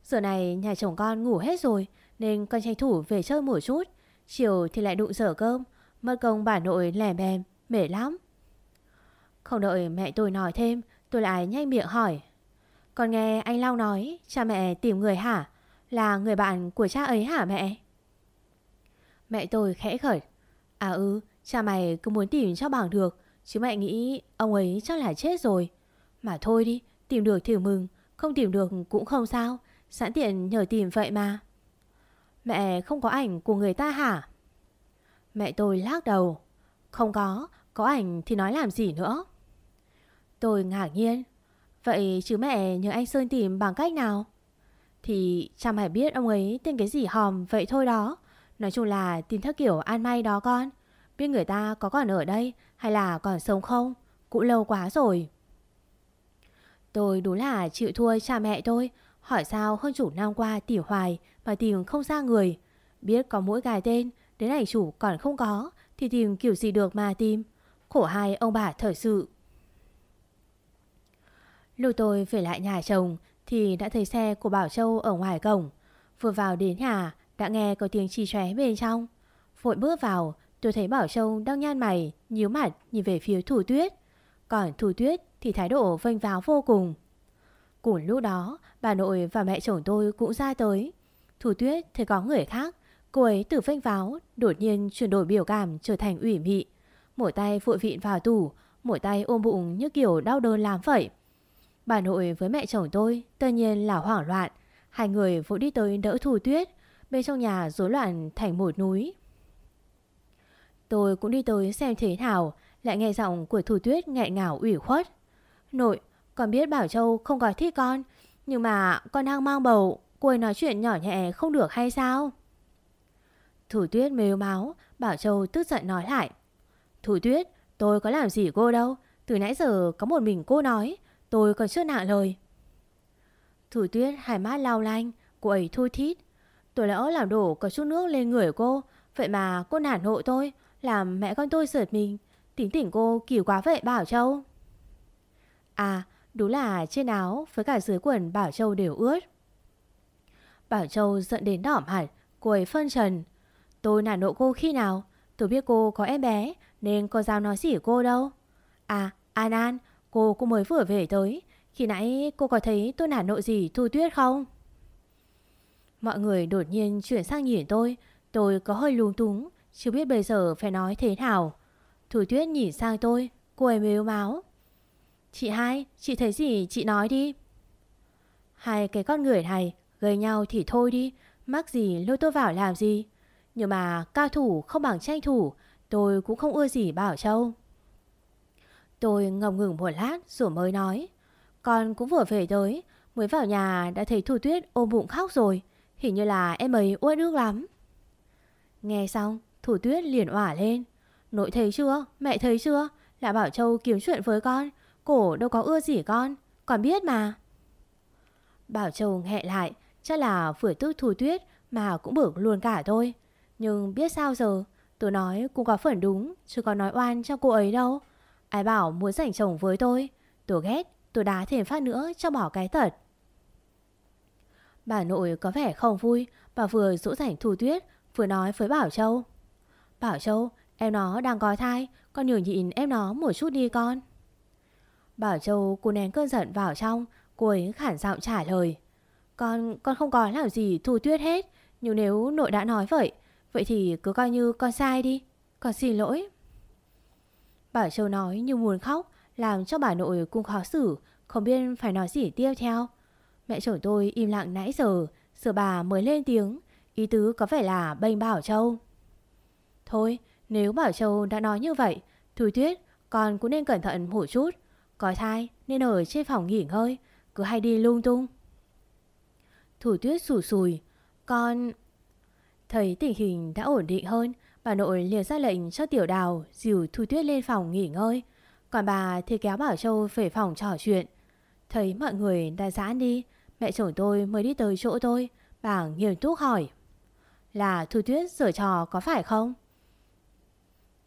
Giờ này nhà chồng con ngủ hết rồi, nên con tranh thủ về chơi một chút. Chiều thì lại đụng dở cơm, mất công bà nội lẻ bèm, mệt lắm. Không đợi mẹ tôi nói thêm, tôi lại nhanh miệng hỏi. Con nghe anh Long nói cha mẹ tìm người hả? Là người bạn của cha ấy hả mẹ? Mẹ tôi khẽ khởi. À ừ, cha mày cứ muốn tìm cho bằng được. Chứ mẹ nghĩ ông ấy chắc là chết rồi. Mà thôi đi, tìm được thì mừng. Không tìm được cũng không sao. Sẵn tiện nhờ tìm vậy mà. Mẹ không có ảnh của người ta hả? Mẹ tôi lắc đầu. Không có, có ảnh thì nói làm gì nữa. Tôi ngạc nhiên. Vậy chứ mẹ nhờ anh Sơn tìm bằng cách nào? Thì chẳng phải biết ông ấy tên cái gì hòm vậy thôi đó. Nói chung là tìm theo kiểu an may đó con. Biết người ta có còn ở đây hay là còn sống không? Cũng lâu quá rồi. Tôi đúng là chịu thua cha mẹ tôi. Hỏi sao hơn chủ năm qua tỉ hoài mà tìm không ra người. Biết có mỗi gài tên, đến này chủ còn không có thì tìm kiểu gì được mà tìm. Khổ hai ông bà thời sự. Lúc tôi về lại nhà chồng thì đã thấy xe của Bảo Châu ở ngoài cổng. Vừa vào đến nhà đã nghe có tiếng chi chóe bên trong. Vội bước vào tôi thấy Bảo Châu đang nhan mày, nhíu mặt nhìn về phía Thủ Tuyết. Còn Thủ Tuyết thì thái độ vênh váo vô cùng. Cùng lúc đó bà nội và mẹ chồng tôi cũng ra tới. Thủ Tuyết thấy có người khác. Cô ấy từ phanh váo đột nhiên chuyển đổi biểu cảm trở thành ủy mị. Mỗi tay vội vịn vào tủ, mỗi tay ôm bụng như kiểu đau đớn làm vậy. Bà nội với mẹ chồng tôi tất nhiên là hoảng loạn. Hai người vội đi tới đỡ Thủ Tuyết. Bên trong nhà rối loạn thành một núi. Tôi cũng đi tới xem thế nào, lại nghe giọng của Thủ Tuyết nghẹn ngào ủy khuất. Nội, con biết Bảo Châu không có thích con, nhưng mà con đang mang bầu, cô ấy nói chuyện nhỏ nhẹ không được hay sao? Thủ Tuyết mếu máu, Bảo Châu tức giận nói lại. Thủ Tuyết, tôi có làm gì cô đâu, từ nãy giờ có một mình cô nói, tôi còn chưa nặng lời. Thủ Tuyết hai mắt lao lanh, cô ấy thui thít. Tôi lỡ làm đổ có chút nước lên người cô, vậy mà cô nản hộ tôi, làm mẹ con tôi sợt mình. Tính tỉnh cô kỳ quá vậy Bảo Châu. À, đúng là trên áo với cả dưới quần Bảo Châu đều ướt. Bảo Châu giận đến đỏ mặt, cô ấy phân trần. Tôi nản nộ cô khi nào? Tôi biết cô có em bé nên có dám nói gì cô đâu. À, An An, cô cũng mới vừa về tới. Khi nãy cô có thấy tôi nản nộ gì Thu Tuyết không? Mọi người đột nhiên chuyển sang nhìn tôi. Tôi có hơi lúng túng, chưa biết bây giờ phải nói thế nào. thu tuyết nhìn sang tôi, cô ấy mếu máu. Chị hai, chị thấy gì chị nói đi. Hai cái con người này gây nhau thì thôi đi, mắc gì lôi tôi vào làm gì. Nhưng mà cao thủ không bằng tranh thủ, tôi cũng không ưa gì Bảo Châu. Tôi ngầm ngừng một lát rồi mới nói. Con cũng vừa về tới, mới vào nhà đã thấy Thủ Tuyết ôm bụng khóc rồi. Hình như là em ấy uất ước lắm. Nghe xong, Thủ Tuyết liền ỏa lên. Nội thấy chưa? Mẹ thấy chưa? Là Bảo Châu kiếm chuyện với con. Cổ đâu có ưa gì con. Con biết mà. Bảo Châu hẹ lại. Chắc là vừa tức Thủ Tuyết mà cũng bực luôn cả tôi. Nhưng biết sao giờ? Tôi nói cũng có phần đúng. Chứ có nói oan cho cô ấy đâu. Ai bảo muốn giành chồng với tôi. Tôi ghét. Tôi đá thêm phát nữa cho bỏ cái tật. Bà nội có vẻ không vui. Bà vừa dỗ rảnh thù Tuyết vừa nói với Bảo Châu. Bảo Châu, em nó đang có thai, con nhường nhịn em nó một chút đi con. Bảo Châu cô nén cơn giận vào trong, cô ấy khản giọng trả lời. Con, con không có làm gì thu tuyết hết, nhưng nếu nội đã nói vậy, vậy thì cứ coi như con sai đi, con xin lỗi. Bảo Châu nói như muốn khóc, làm cho bà nội cũng khó xử, không biết phải nói gì tiếp theo. Mẹ chồng tôi im lặng nãy giờ, giờ bà mới lên tiếng, ý tứ có vẻ là bênh Bảo Châu. Thôi, nếu Bảo Châu đã nói như vậy, Thùy Tuyết, con cũng nên cẩn thận một chút. Có thai nên ở trên phòng nghỉ ngơi, cứ hay đi lung tung. Thủ Tuyết sủ sùi, con... Thấy tình hình đã ổn định hơn, bà nội liền ra lệnh cho Tiểu Đào dìu Thu Tuyết lên phòng nghỉ ngơi. Còn bà thì kéo Bảo Châu về phòng trò chuyện. Thấy mọi người đã giãn đi, mẹ chồng tôi mới đi tới chỗ tôi. Bà nghiêm túc hỏi. Là Thu Tuyết sửa trò có phải không?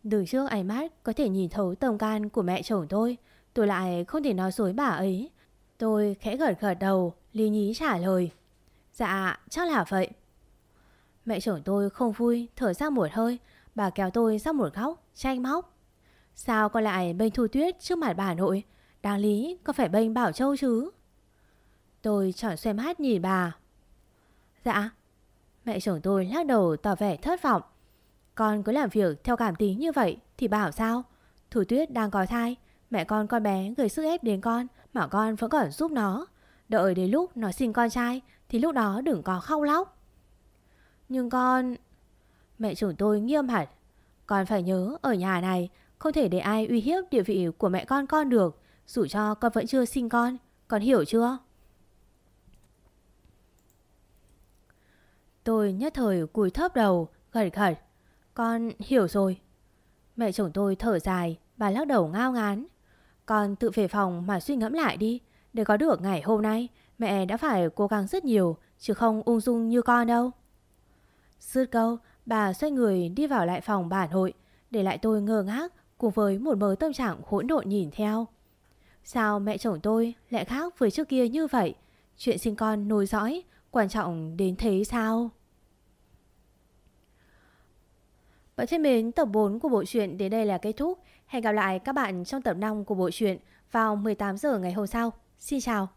Đường trước ánh mắt có thể nhìn thấu tâm can của mẹ chồng tôi Tôi lại không thể nói dối bà ấy Tôi khẽ gật gật đầu Lý nhí trả lời Dạ chắc là vậy Mẹ chồng tôi không vui, Thở ra một hơi. Bà kéo tôi ra một góc, Tranh móc. Sao con lại bênh Thu Tuyết trước mặt bà nội? Đáng lý có phải bênh Bảo Châu chứ? Tôi tròn xoay mắt nhìn bà. Dạ. Mẹ chồng tôi lắc đầu tỏ vẻ thất vọng. Con cứ làm việc theo cảm tính như vậy Thì bảo sao? Thủ tuyết đang có thai, Mẹ con con bé gửi sức ép đến con Mà con vẫn còn giúp nó. Đợi đến lúc nó sinh con trai Thì lúc đó đừng có khóc lóc. Nhưng con Mẹ chồng tôi nghiêm hẳn Con phải nhớ ở nhà này Không thể để ai uy hiếp địa vị của mẹ con con được Dù cho con vẫn chưa sinh con Con hiểu chưa Tôi nhất thời cúi thấp đầu Gật gật con hiểu rồi. Mẹ chồng tôi thở dài, bà lắc đầu ngao ngán. Con tự về phòng mà suy ngẫm lại đi. Để có được ngày hôm nay, mẹ đã phải cố gắng rất nhiều, chứ không ung dung như con đâu. Dứt câu, bà xoay người đi vào lại phòng bản hội, để lại tôi ngơ ngác cùng với một mớ tâm trạng hỗn độn nhìn theo. Sao mẹ chồng tôi lại khác với trước kia như vậy? Chuyện sinh con nối dõi, quan trọng đến thế sao? Bạn thân mến, tập 4 của bộ truyện đến đây là kết thúc. Hẹn gặp lại các bạn trong tập 5 của bộ truyện vào 18 giờ ngày hôm sau. Xin chào!